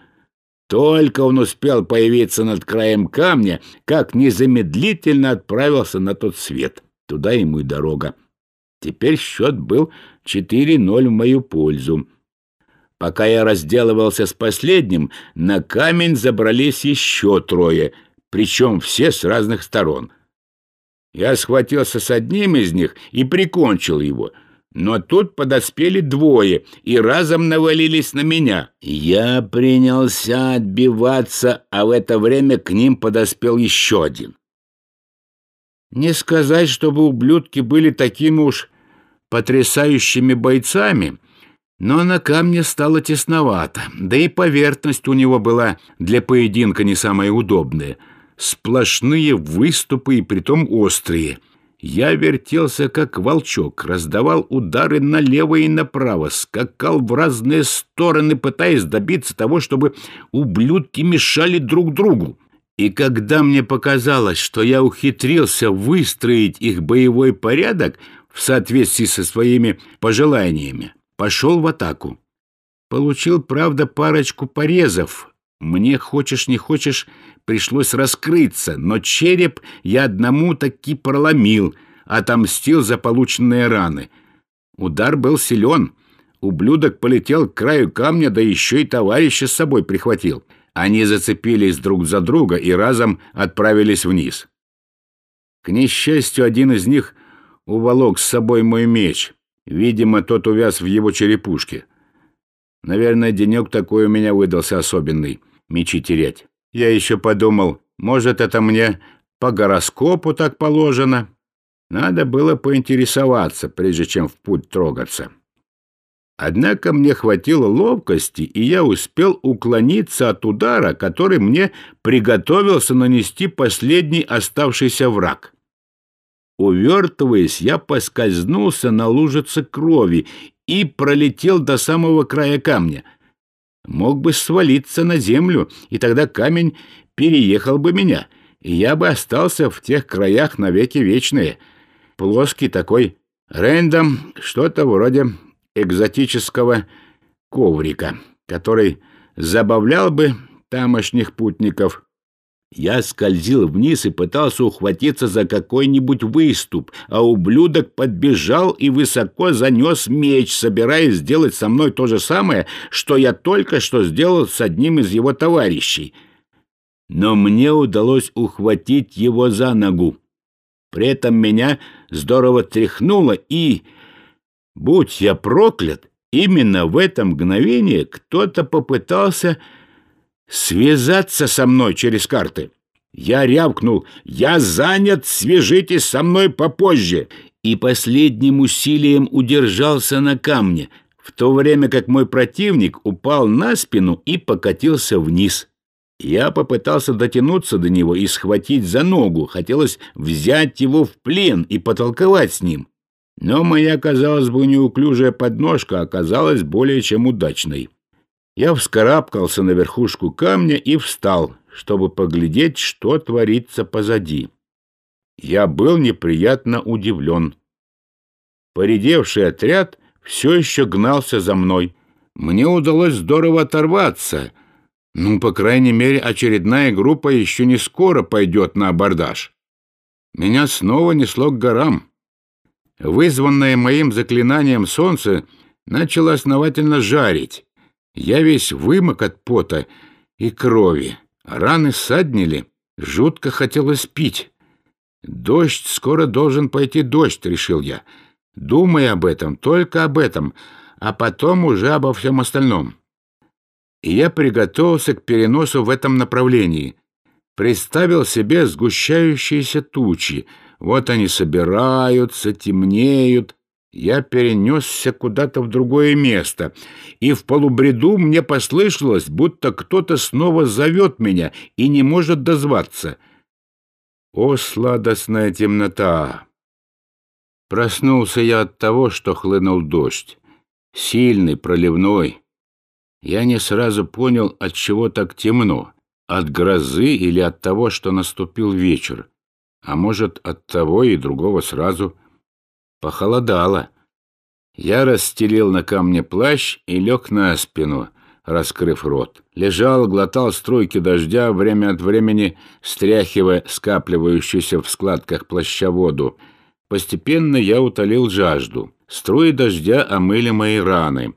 Только он успел появиться над краем камня, как незамедлительно отправился на тот свет. Туда ему и дорога. Теперь счет был 4-0 в мою пользу. Пока я разделывался с последним, на камень забрались еще трое, причем все с разных сторон. Я схватился с одним из них и прикончил его, но тут подоспели двое и разом навалились на меня. Я принялся отбиваться, а в это время к ним подоспел еще один. Не сказать, чтобы ублюдки были такими уж потрясающими бойцами — но на камне стало тесновато, да и поверхность у него была для поединка не самая удобная. Сплошные выступы и притом острые. Я вертелся, как волчок, раздавал удары налево и направо, скакал в разные стороны, пытаясь добиться того, чтобы ублюдки мешали друг другу. И когда мне показалось, что я ухитрился выстроить их боевой порядок в соответствии со своими пожеланиями, пошел в атаку. Получил, правда, парочку порезов. Мне, хочешь не хочешь, пришлось раскрыться, но череп я одному таки проломил, отомстил за полученные раны. Удар был силен. Ублюдок полетел к краю камня, да еще и товарища с собой прихватил. Они зацепились друг за друга и разом отправились вниз. К несчастью, один из них уволок с собой мой меч. Видимо, тот увяз в его черепушке. Наверное, денек такой у меня выдался особенный — мечи терять. Я еще подумал, может, это мне по гороскопу так положено. Надо было поинтересоваться, прежде чем в путь трогаться. Однако мне хватило ловкости, и я успел уклониться от удара, который мне приготовился нанести последний оставшийся враг. Увертываясь, я поскользнулся на лужице крови и пролетел до самого края камня. Мог бы свалиться на землю, и тогда камень переехал бы меня, и я бы остался в тех краях навеки вечные. Плоский такой рэндом, что-то вроде экзотического коврика, который забавлял бы тамошних путников. Я скользил вниз и пытался ухватиться за какой-нибудь выступ, а ублюдок подбежал и высоко занес меч, собираясь сделать со мной то же самое, что я только что сделал с одним из его товарищей. Но мне удалось ухватить его за ногу. При этом меня здорово тряхнуло, и, будь я проклят, именно в это мгновение кто-то попытался связаться со мной через карты. Я рявкнул «Я занят, свяжитесь со мной попозже!» и последним усилием удержался на камне, в то время как мой противник упал на спину и покатился вниз. Я попытался дотянуться до него и схватить за ногу, хотелось взять его в плен и потолковать с ним. Но моя, казалось бы, неуклюжая подножка оказалась более чем удачной. Я вскарабкался на верхушку камня и встал, чтобы поглядеть, что творится позади. Я был неприятно удивлен. Поредевший отряд все еще гнался за мной. Мне удалось здорово оторваться. Ну, по крайней мере, очередная группа еще не скоро пойдет на абордаж. Меня снова несло к горам. Вызванное моим заклинанием солнце начало основательно жарить. Я весь вымок от пота и крови. Раны саднили, жутко хотелось пить. «Дождь, скоро должен пойти дождь», — решил я. Думай об этом, только об этом, а потом уже обо всем остальном. И я приготовился к переносу в этом направлении. Представил себе сгущающиеся тучи. Вот они собираются, темнеют, я перенесся куда-то в другое место, и в полубреду мне послышалось, будто кто-то снова зовет меня и не может дозваться. О, сладостная темнота! Проснулся я от того, что хлынул дождь. Сильный, проливной. Я не сразу понял, от чего так темно. От грозы или от того, что наступил вечер. А может, от того и другого сразу — Похолодало. Я расстелил на камне плащ и лег на спину, раскрыв рот. Лежал, глотал струйки дождя, время от времени стряхивая скапливающуюся в складках плаща воду. Постепенно я утолил жажду. Струи дождя омыли мои раны.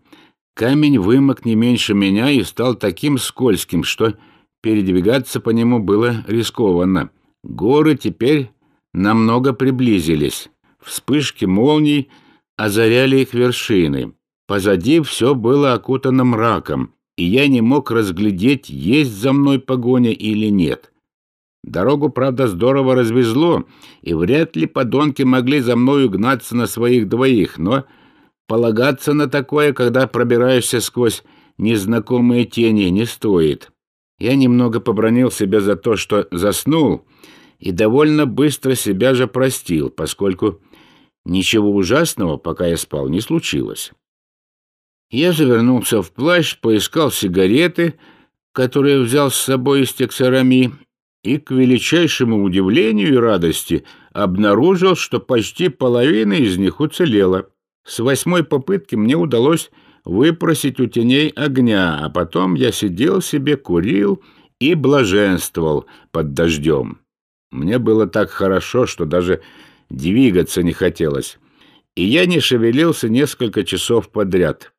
Камень вымок не меньше меня и стал таким скользким, что передвигаться по нему было рискованно. Горы теперь намного приблизились. Вспышки молний озаряли их вершины. Позади все было окутано мраком, и я не мог разглядеть, есть за мной погоня или нет. Дорогу, правда, здорово развезло, и вряд ли подонки могли за мною гнаться на своих двоих, но полагаться на такое, когда пробираешься сквозь незнакомые тени, не стоит. Я немного побронил себя за то, что заснул, и довольно быстро себя же простил, поскольку Ничего ужасного, пока я спал, не случилось. Я завернулся в плащ, поискал сигареты, которые взял с собой из тексарами, и, к величайшему удивлению и радости, обнаружил, что почти половина из них уцелела. С восьмой попытки мне удалось выпросить у теней огня, а потом я сидел себе, курил и блаженствовал под дождем. Мне было так хорошо, что даже двигаться не хотелось, и я не шевелился несколько часов подряд.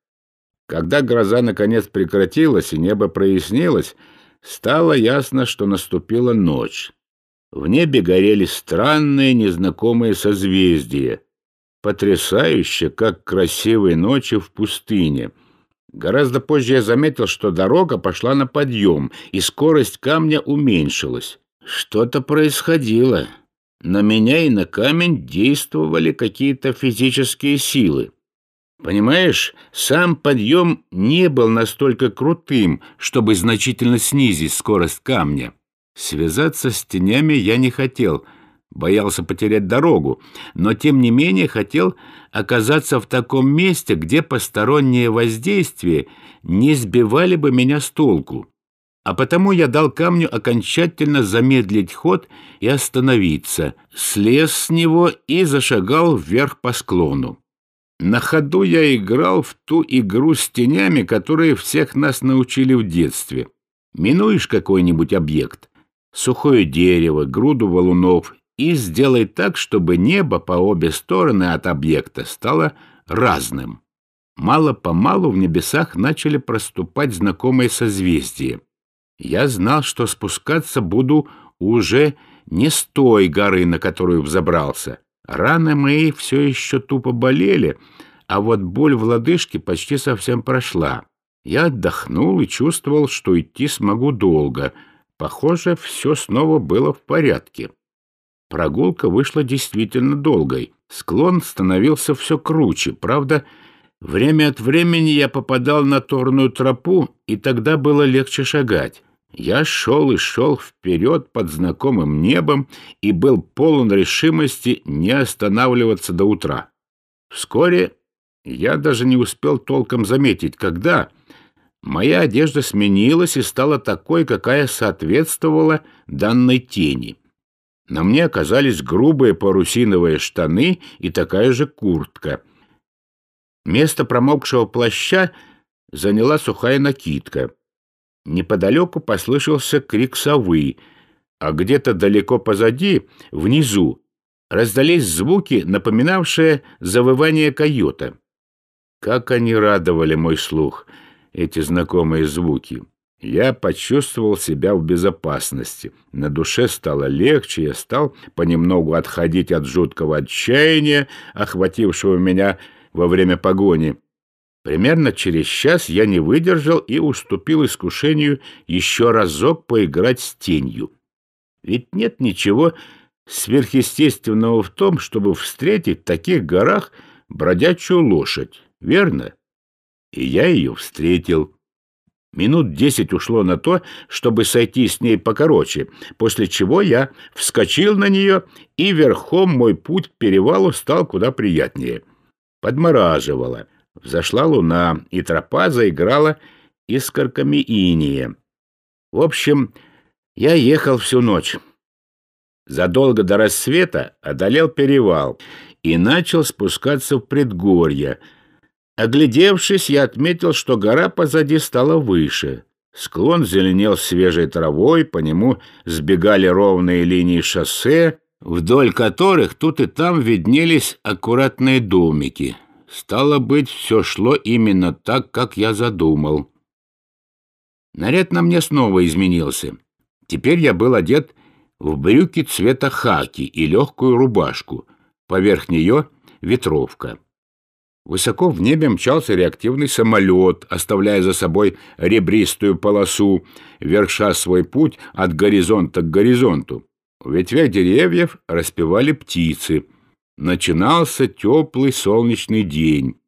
Когда гроза наконец прекратилась и небо прояснилось, стало ясно, что наступила ночь. В небе горели странные незнакомые созвездия. Потрясающе, как красивой ночи в пустыне. Гораздо позже я заметил, что дорога пошла на подъем, и скорость камня уменьшилась. Что-то происходило. На меня и на камень действовали какие-то физические силы. Понимаешь, сам подъем не был настолько крутым, чтобы значительно снизить скорость камня. Связаться с тенями я не хотел, боялся потерять дорогу, но тем не менее хотел оказаться в таком месте, где посторонние воздействия не сбивали бы меня с толку. А потому я дал камню окончательно замедлить ход и остановиться, слез с него и зашагал вверх по склону. На ходу я играл в ту игру с тенями, которые всех нас научили в детстве. Минуешь какой-нибудь объект, сухое дерево, груду валунов, и сделай так, чтобы небо по обе стороны от объекта стало разным. Мало-помалу в небесах начали проступать знакомые созвездия. Я знал, что спускаться буду уже не с той горы, на которую взобрался, Раны мои все еще тупо болели, а вот боль в лодыжке почти совсем прошла. Я отдохнул и чувствовал, что идти смогу долго. Похоже, все снова было в порядке. Прогулка вышла действительно долгой. Склон становился все круче. Правда, время от времени я попадал на торную тропу, и тогда было легче шагать. Я шел и шел вперед под знакомым небом и был полон решимости не останавливаться до утра. Вскоре я даже не успел толком заметить, когда моя одежда сменилась и стала такой, какая соответствовала данной тени. На мне оказались грубые парусиновые штаны и такая же куртка. Место промокшего плаща заняла сухая накидка. Неподалеку послышался крик совы, а где-то далеко позади, внизу, раздались звуки, напоминавшие завывание койота. Как они радовали мой слух, эти знакомые звуки. Я почувствовал себя в безопасности. На душе стало легче, я стал понемногу отходить от жуткого отчаяния, охватившего меня во время погони. Примерно через час я не выдержал и уступил искушению еще разок поиграть с тенью. Ведь нет ничего сверхъестественного в том, чтобы встретить в таких горах бродячую лошадь, верно? И я ее встретил. Минут десять ушло на то, чтобы сойти с ней покороче, после чего я вскочил на нее, и верхом мой путь к перевалу стал куда приятнее. Подмораживало. Взошла луна, и тропа заиграла искорками иния. В общем, я ехал всю ночь. Задолго до рассвета одолел перевал и начал спускаться в предгорье. Оглядевшись, я отметил, что гора позади стала выше. Склон зеленел свежей травой, по нему сбегали ровные линии шоссе, вдоль которых тут и там виднелись аккуратные домики. Стало быть, все шло именно так, как я задумал. Наряд на мне снова изменился. Теперь я был одет в брюки цвета хаки и легкую рубашку. Поверх нее ветровка. Высоко в небе мчался реактивный самолет, оставляя за собой ребристую полосу, верша свой путь от горизонта к горизонту. В ветвях деревьев распевали птицы — начинался теплый солнечный день.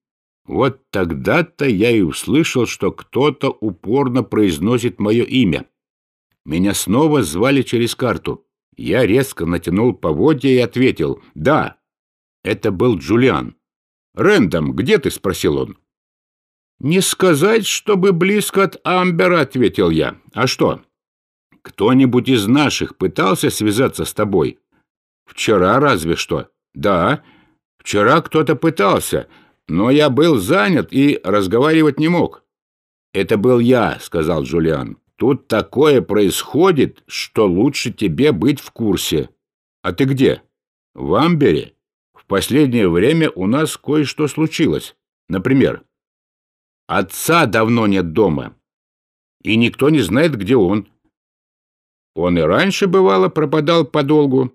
Вот тогда-то я и услышал, что кто-то упорно произносит мое имя. Меня снова звали через карту. Я резко натянул поводья и ответил «Да». Это был Джулиан. «Рэндом, где ты?» — спросил он. «Не сказать, чтобы близко от Амбера», — ответил я. «А что?» «Кто-нибудь из наших пытался связаться с тобой?» «Вчера разве что». Да, вчера кто-то пытался, но я был занят и разговаривать не мог. «Это был я», — сказал Джулиан. «Тут такое происходит, что лучше тебе быть в курсе». «А ты где?» «В Амбере. В последнее время у нас кое-что случилось. Например, отца давно нет дома, и никто не знает, где он. Он и раньше, бывало, пропадал подолгу.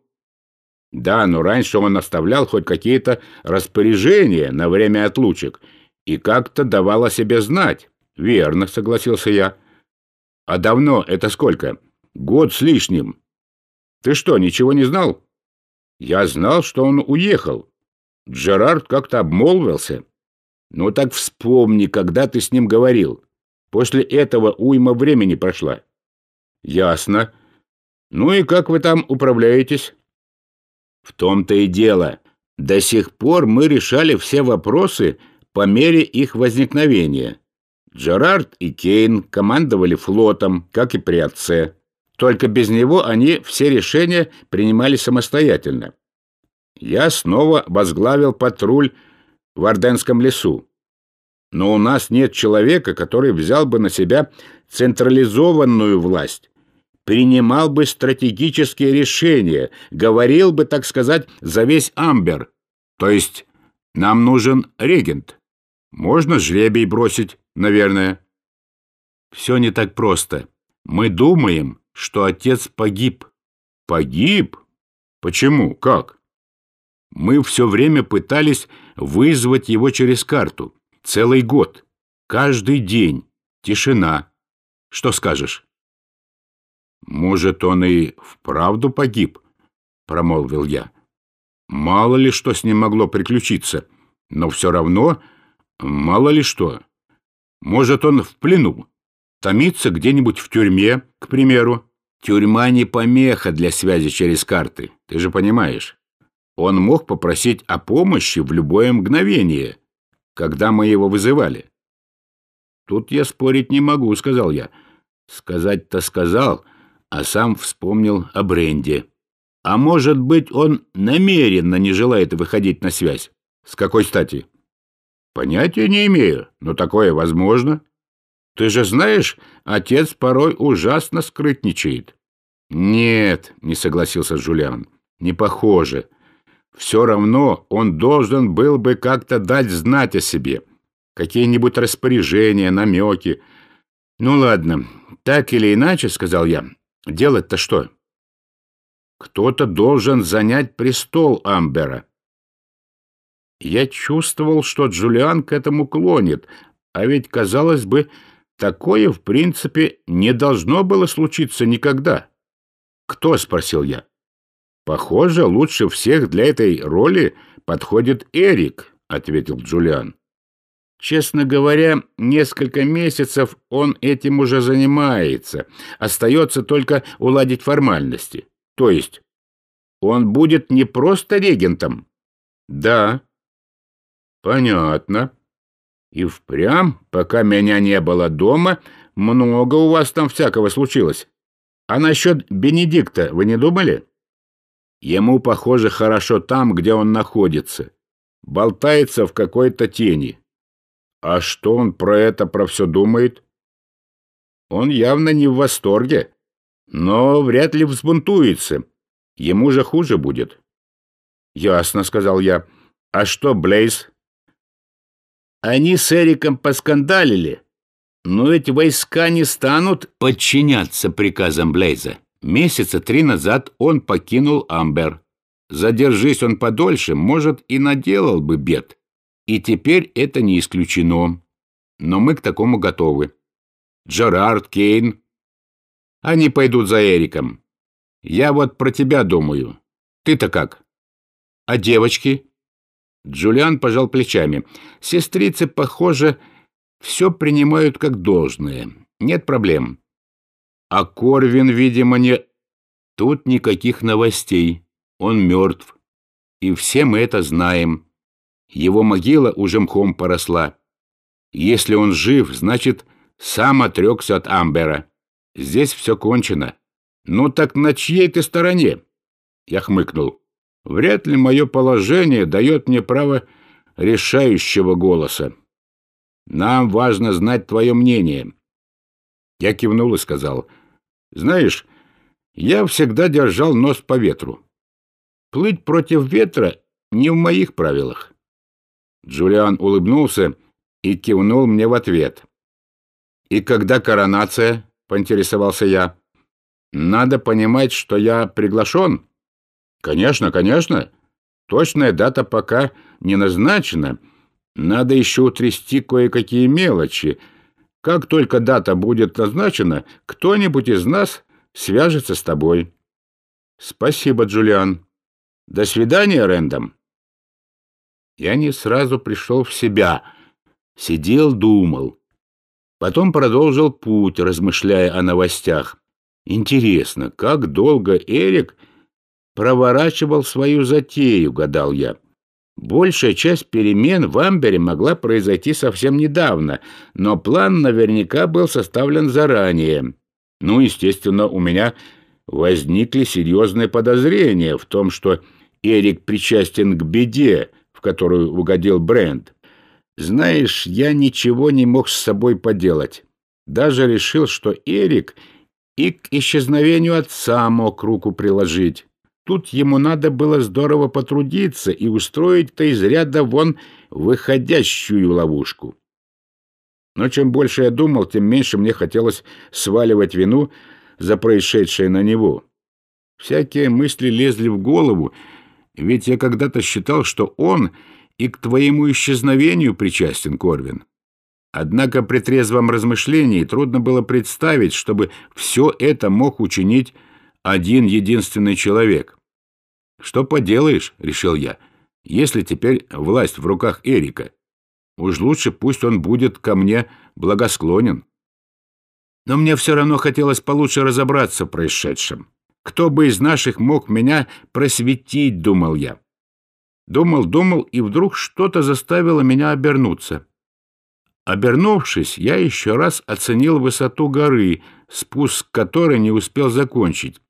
Да, но раньше он оставлял хоть какие-то распоряжения на время отлучек и как-то давал о себе знать. Верно, согласился я. А давно это сколько? Год с лишним. Ты что, ничего не знал? Я знал, что он уехал. Джерард как-то обмолвился. Ну так вспомни, когда ты с ним говорил. После этого уйма времени прошла. Ясно. Ну и как вы там управляетесь? В том-то и дело. До сих пор мы решали все вопросы по мере их возникновения. Джерард и Кейн командовали флотом, как и при отце. Только без него они все решения принимали самостоятельно. Я снова возглавил патруль в Орденском лесу. Но у нас нет человека, который взял бы на себя централизованную власть, принимал бы стратегические решения, говорил бы, так сказать, за весь Амбер. То есть нам нужен регент. Можно жребий бросить, наверное. Все не так просто. Мы думаем, что отец погиб. Погиб? Почему? Как? Мы все время пытались вызвать его через карту. Целый год. Каждый день. Тишина. Что скажешь? Может, он и вправду погиб? Промолвил я. Мало ли что с ним могло приключиться. Но все равно, мало ли что. Может, он в плену. Томится где-нибудь в тюрьме, к примеру. Тюрьма не помеха для связи через карты, ты же понимаешь. Он мог попросить о помощи в любое мгновение, когда мы его вызывали. «Тут я спорить не могу», — сказал я. Сказать-то сказал, а сам вспомнил о бренде. А может быть, он намеренно не желает выходить на связь? С какой стати? Понятия не имею, но такое возможно. Ты же знаешь, отец порой ужасно скрытничает. Нет, не согласился Жулиан, не похоже все равно он должен был бы как-то дать знать о себе. Какие-нибудь распоряжения, намеки. Ну ладно, так или иначе, сказал я, делать-то что? Кто-то должен занять престол Амбера. Я чувствовал, что Джулиан к этому клонит, а ведь, казалось бы, такое, в принципе, не должно было случиться никогда. «Кто?» — спросил я. «Похоже, лучше всех для этой роли подходит Эрик», — ответил Джулиан. «Честно говоря, несколько месяцев он этим уже занимается. Остается только уладить формальности. То есть он будет не просто регентом?» «Да». «Понятно. И впрямь, пока меня не было дома, много у вас там всякого случилось. А насчет Бенедикта вы не думали?» Ему, похоже, хорошо там, где он находится. Болтается в какой-то тени. А что он про это, про все думает? Он явно не в восторге, но вряд ли взбунтуется. Ему же хуже будет. «Ясно», — сказал я. «А что, Блейз?» «Они с Эриком поскандалили, но эти войска не станут подчиняться приказам Блейза. Месяца три назад он покинул Амбер. Задержись он подольше, может, и наделал бы бед. И теперь это не исключено. Но мы к такому готовы. Джерард, Кейн. Они пойдут за Эриком. Я вот про тебя думаю. Ты-то как? А девочки? Джулиан пожал плечами. Сестрицы, похоже, все принимают как должное. Нет проблем. А Корвин, видимо, не... Тут никаких новостей. Он мертв. И все мы это знаем. Его могила уже мхом поросла. Если он жив, значит, сам отрекся от Амбера. Здесь все кончено. Ну так на чьей ты стороне? Я хмыкнул. Вряд ли мое положение дает мне право решающего голоса. Нам важно знать твое мнение. Я кивнул и сказал, знаешь, я всегда держал нос по ветру. Плыть против ветра не в моих правилах. Джулиан улыбнулся и кивнул мне в ответ. «И когда коронация?» — поинтересовался я. «Надо понимать, что я приглашен?» «Конечно, конечно. Точная дата пока не назначена. Надо еще утрясти кое-какие мелочи. Как только дата будет назначена, кто-нибудь из нас свяжется с тобой». «Спасибо, Джулиан. До свидания, Рэндом». Я не сразу пришел в себя. Сидел, думал. Потом продолжил путь, размышляя о новостях. Интересно, как долго Эрик проворачивал свою затею, гадал я. Большая часть перемен в Амбере могла произойти совсем недавно, но план наверняка был составлен заранее. Ну, естественно, у меня возникли серьезные подозрения в том, что Эрик причастен к беде, которую угодил Брент. Знаешь, я ничего не мог с собой поделать. Даже решил, что Эрик и к исчезновению отца мог руку приложить. Тут ему надо было здорово потрудиться и устроить-то из ряда вон выходящую ловушку. Но чем больше я думал, тем меньше мне хотелось сваливать вину за происшедшее на него. Всякие мысли лезли в голову, ведь я когда-то считал, что он и к твоему исчезновению причастен, Корвин. Однако при трезвом размышлении трудно было представить, чтобы все это мог учинить один единственный человек. «Что поделаешь?» — решил я. «Если теперь власть в руках Эрика, уж лучше пусть он будет ко мне благосклонен». Но мне все равно хотелось получше разобраться в происшедшем. Кто бы из наших мог меня просветить, думал я. Думал, думал, и вдруг что-то заставило меня обернуться. Обернувшись, я еще раз оценил высоту горы, спуск которой не успел закончить.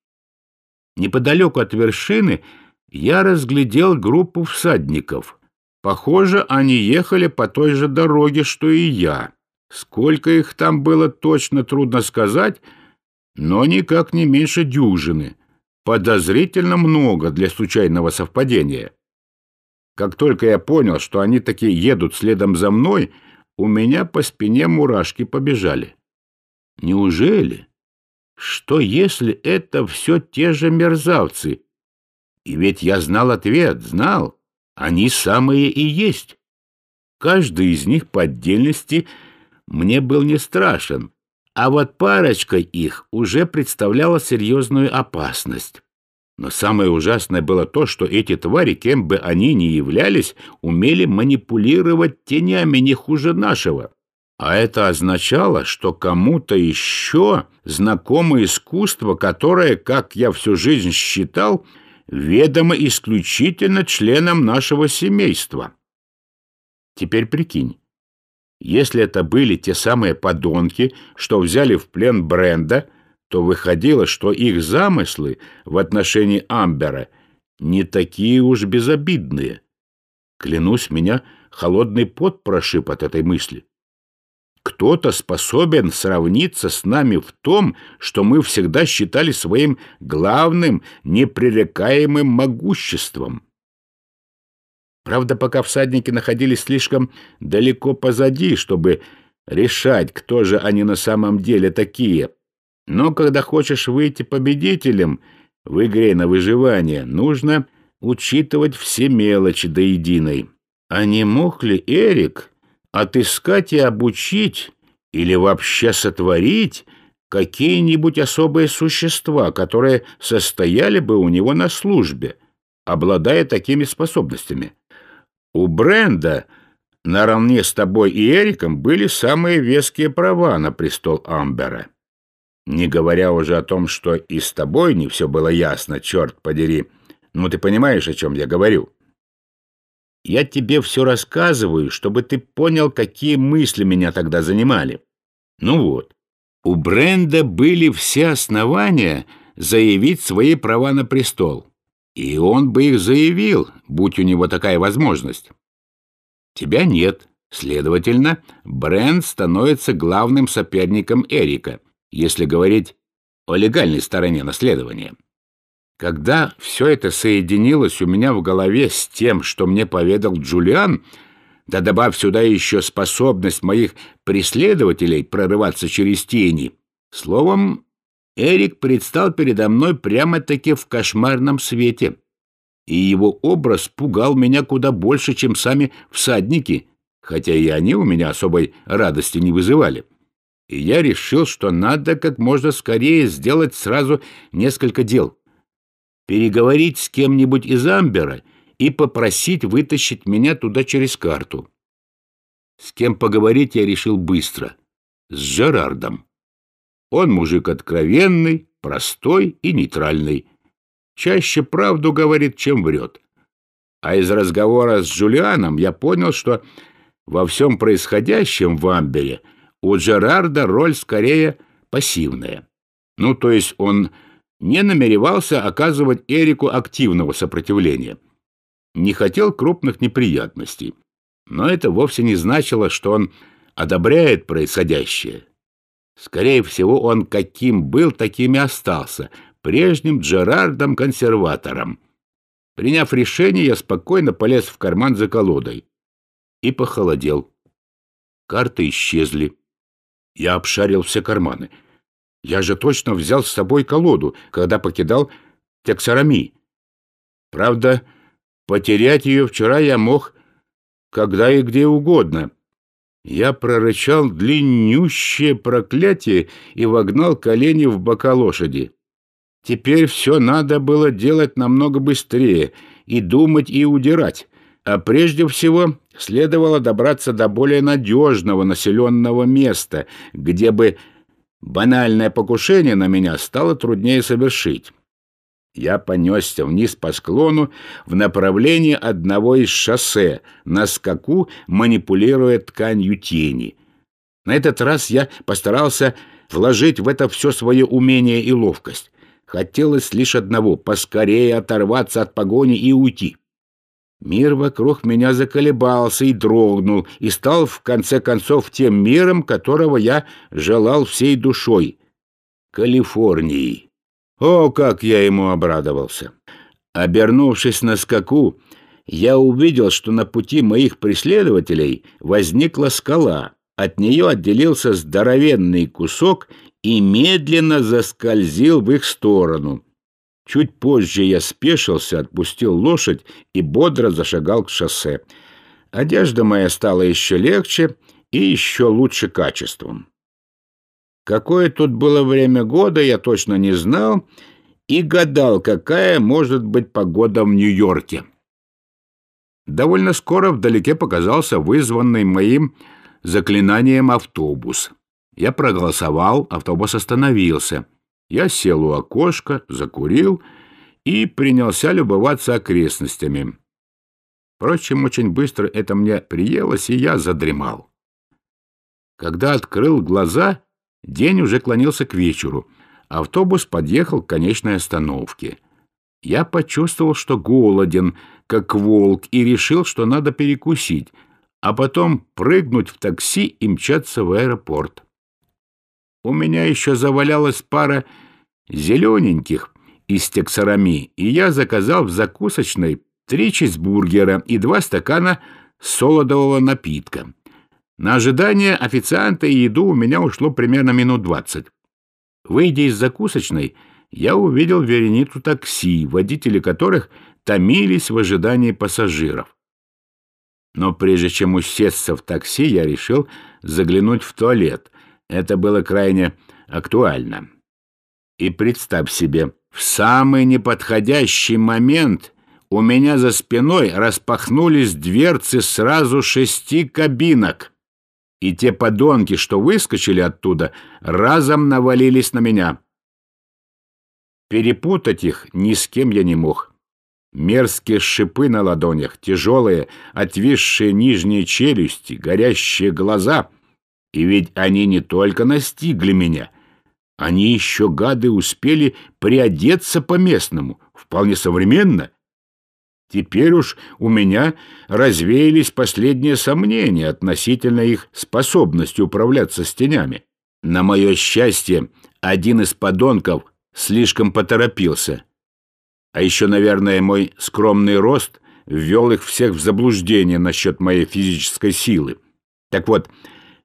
Неподалеку от вершины я разглядел группу всадников. Похоже, они ехали по той же дороге, что и я. Сколько их там было, точно трудно сказать, но никак не меньше дюжины. Подозрительно много для случайного совпадения. Как только я понял, что они таки едут следом за мной, у меня по спине мурашки побежали. Неужели? Что если это все те же мерзавцы? И ведь я знал ответ, знал. Они самые и есть. Каждый из них по отдельности мне был не страшен, а вот парочка их уже представляла серьезную опасность. Но самое ужасное было то, что эти твари, кем бы они ни являлись, умели манипулировать тенями не хуже нашего. А это означало, что кому-то еще знакомо искусство, которое, как я всю жизнь считал, ведомо исключительно членам нашего семейства. Теперь прикинь, если это были те самые подонки, что взяли в плен Бренда, то выходило, что их замыслы в отношении Амбера не такие уж безобидные. Клянусь, меня холодный пот прошиб от этой мысли. Кто-то способен сравниться с нами в том, что мы всегда считали своим главным непререкаемым могуществом. Правда, пока всадники находились слишком далеко позади, чтобы решать, кто же они на самом деле такие. Но когда хочешь выйти победителем в игре на выживание, нужно учитывать все мелочи до единой. А не мог ли Эрик отыскать и обучить или вообще сотворить какие-нибудь особые существа, которые состояли бы у него на службе, обладая такими способностями? У Бренда наравне с тобой и Эриком были самые веские права на престол Амбера. Не говоря уже о том, что и с тобой не все было ясно, черт подери. Ну, ты понимаешь, о чем я говорю. Я тебе все рассказываю, чтобы ты понял, какие мысли меня тогда занимали. Ну вот, у Бренда были все основания заявить свои права на престол. И он бы их заявил, будь у него такая возможность. Тебя нет. Следовательно, Брент становится главным соперником Эрика, если говорить о легальной стороне наследования. Когда все это соединилось у меня в голове с тем, что мне поведал Джулиан, да добавь сюда еще способность моих преследователей прорываться через тени, словом, Эрик предстал передо мной прямо-таки в кошмарном свете, и его образ пугал меня куда больше, чем сами всадники, хотя и они у меня особой радости не вызывали. И я решил, что надо как можно скорее сделать сразу несколько дел. Переговорить с кем-нибудь из Амбера и попросить вытащить меня туда через карту. С кем поговорить я решил быстро. С Жерардом. Он мужик откровенный, простой и нейтральный. Чаще правду говорит, чем врет. А из разговора с Джулианом я понял, что во всем происходящем в Амбере у Джерарда роль скорее пассивная. Ну, то есть он не намеревался оказывать Эрику активного сопротивления. Не хотел крупных неприятностей. Но это вовсе не значило, что он одобряет происходящее. Скорее всего, он каким был, таким и остался, прежним Джерардом-консерватором. Приняв решение, я спокойно полез в карман за колодой и похолодел. Карты исчезли. Я обшарил все карманы. Я же точно взял с собой колоду, когда покидал Тексарами. Правда, потерять ее вчера я мог когда и где угодно. Я прорычал длиннющее проклятие и вогнал колени в бока лошади. Теперь все надо было делать намного быстрее, и думать, и удирать. А прежде всего следовало добраться до более надежного населенного места, где бы банальное покушение на меня стало труднее совершить. Я понесся вниз по склону в направлении одного из шоссе, на скаку манипулируя тканью тени. На этот раз я постарался вложить в это все свое умение и ловкость. Хотелось лишь одного — поскорее оторваться от погони и уйти. Мир вокруг меня заколебался и дрогнул, и стал, в конце концов, тем миром, которого я желал всей душой — Калифорнией. О, как я ему обрадовался! Обернувшись на скаку, я увидел, что на пути моих преследователей возникла скала. От нее отделился здоровенный кусок и медленно заскользил в их сторону. Чуть позже я спешился, отпустил лошадь и бодро зашагал к шоссе. Одежда моя стала еще легче и еще лучше качеством. Какое тут было время года, я точно не знал и гадал, какая может быть погода в Нью-Йорке. Довольно скоро вдалеке показался вызванный моим заклинанием автобус. Я проголосовал, автобус остановился. Я сел у окошка, закурил и принялся любоваться окрестностями. Впрочем, очень быстро это мне приелось, и я задремал. Когда открыл глаза, день уже клонился к вечеру. Автобус подъехал к конечной остановке. Я почувствовал, что голоден, как волк, и решил, что надо перекусить, а потом прыгнуть в такси и мчаться в аэропорт. У меня еще завалялась пара зелененьких из тексарами, и я заказал в закусочной три чизбургера и два стакана солодового напитка. На ожидание официанта и еду у меня ушло примерно минут двадцать. Выйдя из закусочной, я увидел вереницу такси, водители которых томились в ожидании пассажиров. Но прежде чем усесться в такси, я решил заглянуть в туалет. Это было крайне актуально. И представь себе, в самый неподходящий момент у меня за спиной распахнулись дверцы сразу шести кабинок, и те подонки, что выскочили оттуда, разом навалились на меня. Перепутать их ни с кем я не мог. Мерзкие шипы на ладонях, тяжелые, отвисшие нижние челюсти, горящие глаза — и ведь они не только настигли меня, они еще, гады, успели приодеться по-местному, вполне современно. Теперь уж у меня развеялись последние сомнения относительно их способности управляться с тенями. На мое счастье, один из подонков слишком поторопился. А еще, наверное, мой скромный рост ввел их всех в заблуждение насчет моей физической силы. Так вот,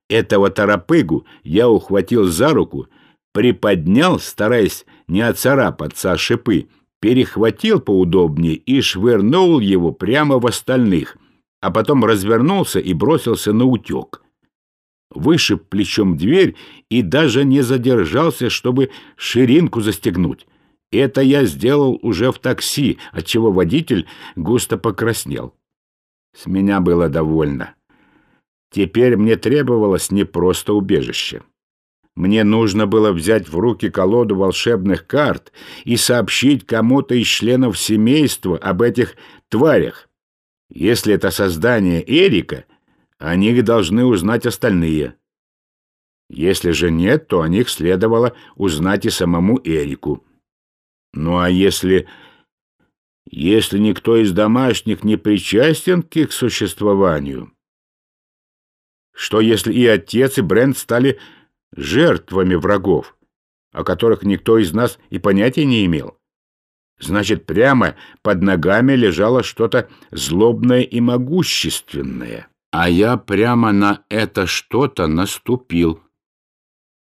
этого торопыгу я ухватил за руку, приподнял, стараясь не оцарапаться о шипы, перехватил поудобнее и швырнул его прямо в остальных, а потом развернулся и бросился на утек. Вышиб плечом дверь и даже не задержался, чтобы ширинку застегнуть. Это я сделал уже в такси, отчего водитель густо покраснел. С меня было довольно. Теперь мне требовалось не просто убежище. Мне нужно было взять в руки колоду волшебных карт и сообщить кому-то из членов семейства об этих тварях. Если это создание Эрика, о них должны узнать остальные. Если же нет, то о них следовало узнать и самому Эрику. Ну а если... Если никто из домашних не причастен к их существованию? Что если и отец, и Брент стали жертвами врагов, о которых никто из нас и понятия не имел? Значит, прямо под ногами лежало что-то злобное и могущественное. А я прямо на это что-то наступил.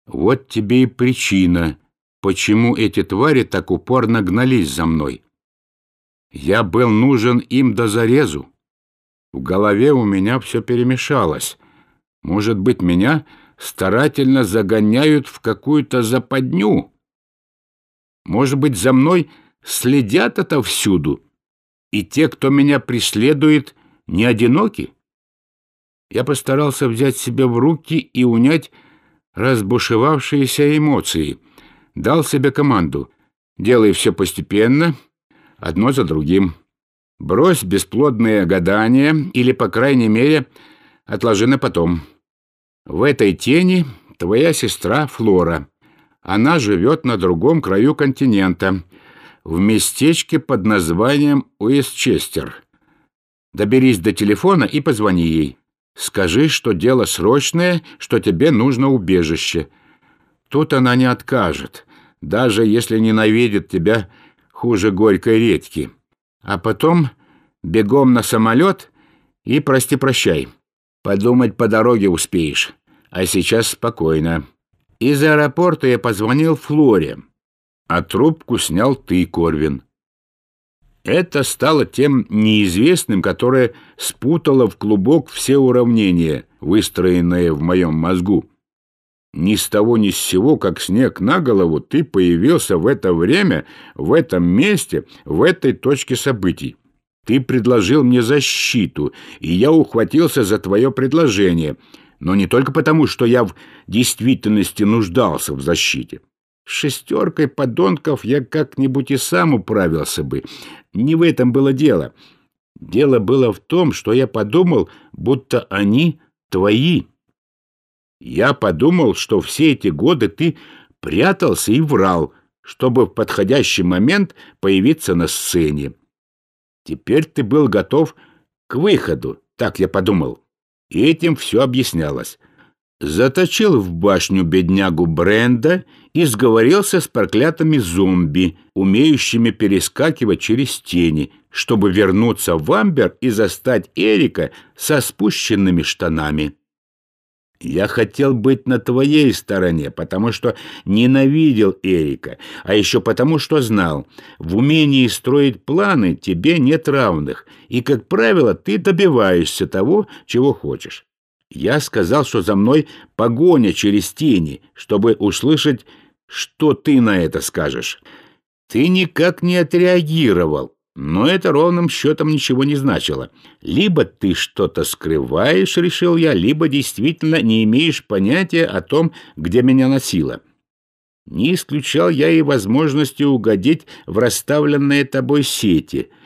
Вот тебе и причина, почему эти твари так упорно гнались за мной. Я был нужен им до зарезу. В голове у меня все перемешалось. Может быть, меня старательно загоняют в какую-то западню? Может быть, за мной следят отовсюду, и те, кто меня преследует, не одиноки? Я постарался взять себя в руки и унять разбушевавшиеся эмоции. Дал себе команду. Делай все постепенно, одно за другим. Брось бесплодные гадания или, по крайней мере, отложи на потом. В этой тени твоя сестра Флора. Она живет на другом краю континента, в местечке под названием Уэстчестер. Доберись до телефона и позвони ей. Скажи, что дело срочное, что тебе нужно убежище. Тут она не откажет, даже если ненавидит тебя хуже горькой редьки. А потом бегом на самолет и прости-прощай. Подумать по дороге успеешь. А сейчас спокойно. Из аэропорта я позвонил Флоре, а трубку снял ты, Корвин. Это стало тем неизвестным, которое спутало в клубок все уравнения, выстроенные в моем мозгу. Ни с того ни с сего, как снег на голову, ты появился в это время, в этом месте, в этой точке событий. Ты предложил мне защиту, и я ухватился за твое предложение, но не только потому, что я в действительности нуждался в защите. С шестеркой подонков я как-нибудь и сам управился бы. Не в этом было дело. Дело было в том, что я подумал, будто они твои. Я подумал, что все эти годы ты прятался и врал, чтобы в подходящий момент появиться на сцене. Теперь ты был готов к выходу, так я подумал. И этим все объяснялось заточил в башню беднягу Бренда и сговорился с проклятыми зомби, умеющими перескакивать через тени, чтобы вернуться в Амбер и застать Эрика со спущенными штанами. Я хотел быть на твоей стороне, потому что ненавидел Эрика, а еще потому, что знал, в умении строить планы тебе нет равных, и, как правило, ты добиваешься того, чего хочешь. Я сказал, что за мной погоня через тени, чтобы услышать, что ты на это скажешь. Ты никак не отреагировал, но это ровным счетом ничего не значило. Либо ты что-то скрываешь, решил я, либо действительно не имеешь понятия о том, где меня носило. Не исключал я и возможности угодить в расставленные тобой сети —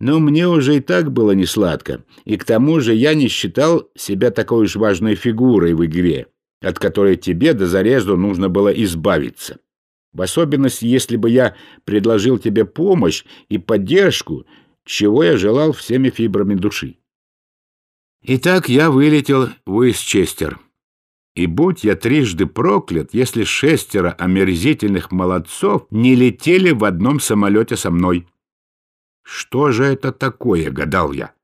но мне уже и так было не сладко, и к тому же я не считал себя такой уж важной фигурой в игре, от которой тебе до зарезу нужно было избавиться. В особенности, если бы я предложил тебе помощь и поддержку, чего я желал всеми фибрами души. Итак, я вылетел в Уисчестер. И будь я трижды проклят, если шестеро омерзительных молодцов не летели в одном самолете со мной. Что же это такое, гадал я?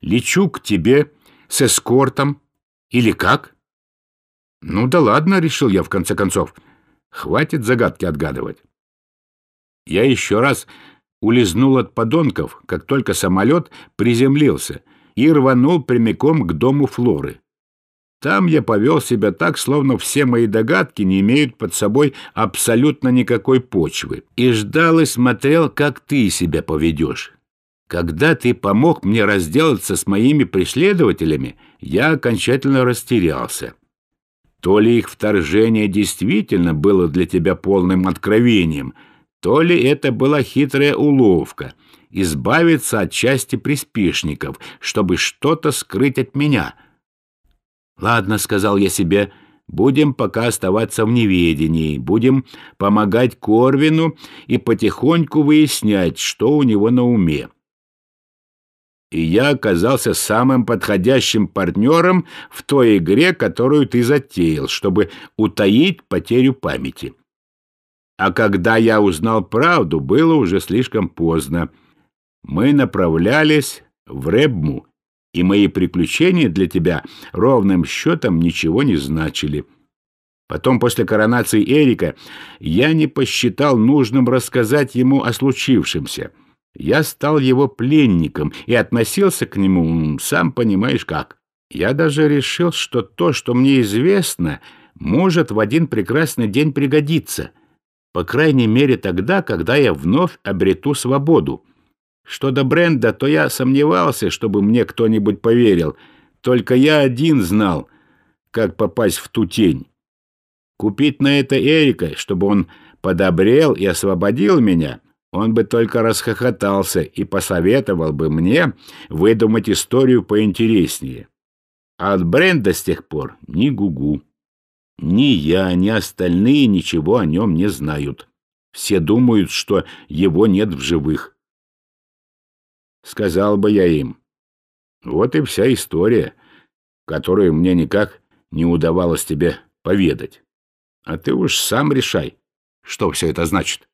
Лечу к тебе с эскортом или как? Ну да ладно, решил я в конце концов. Хватит загадки отгадывать. Я еще раз улизнул от подонков, как только самолет приземлился, и рванул прямиком к дому Флоры. Там я повел себя так, словно все мои догадки не имеют под собой абсолютно никакой почвы, и ждал и смотрел, как ты себя поведешь. Когда ты помог мне разделаться с моими преследователями, я окончательно растерялся. То ли их вторжение действительно было для тебя полным откровением, то ли это была хитрая уловка — избавиться от части приспешников, чтобы что-то скрыть от меня — «Ладно», — сказал я себе, — «будем пока оставаться в неведении, будем помогать Корвину и потихоньку выяснять, что у него на уме». И я оказался самым подходящим партнером в той игре, которую ты затеял, чтобы утаить потерю памяти. А когда я узнал правду, было уже слишком поздно. Мы направлялись в Ребму, и мои приключения для тебя ровным счетом ничего не значили. Потом, после коронации Эрика, я не посчитал нужным рассказать ему о случившемся. Я стал его пленником и относился к нему, сам понимаешь как. Я даже решил, что то, что мне известно, может в один прекрасный день пригодиться. По крайней мере тогда, когда я вновь обрету свободу. Что до бренда, то я сомневался, чтобы мне кто-нибудь поверил. Только я один знал, как попасть в ту тень. Купить на это Эрика, чтобы он подобрел и освободил меня, он бы только расхохотался и посоветовал бы мне выдумать историю поинтереснее. А от бренда с тех пор ни гугу. Ни я, ни остальные ничего о нем не знают. Все думают, что его нет в живых сказал бы я им. Вот и вся история, которую мне никак не удавалось тебе поведать. А ты уж сам решай, что все это значит.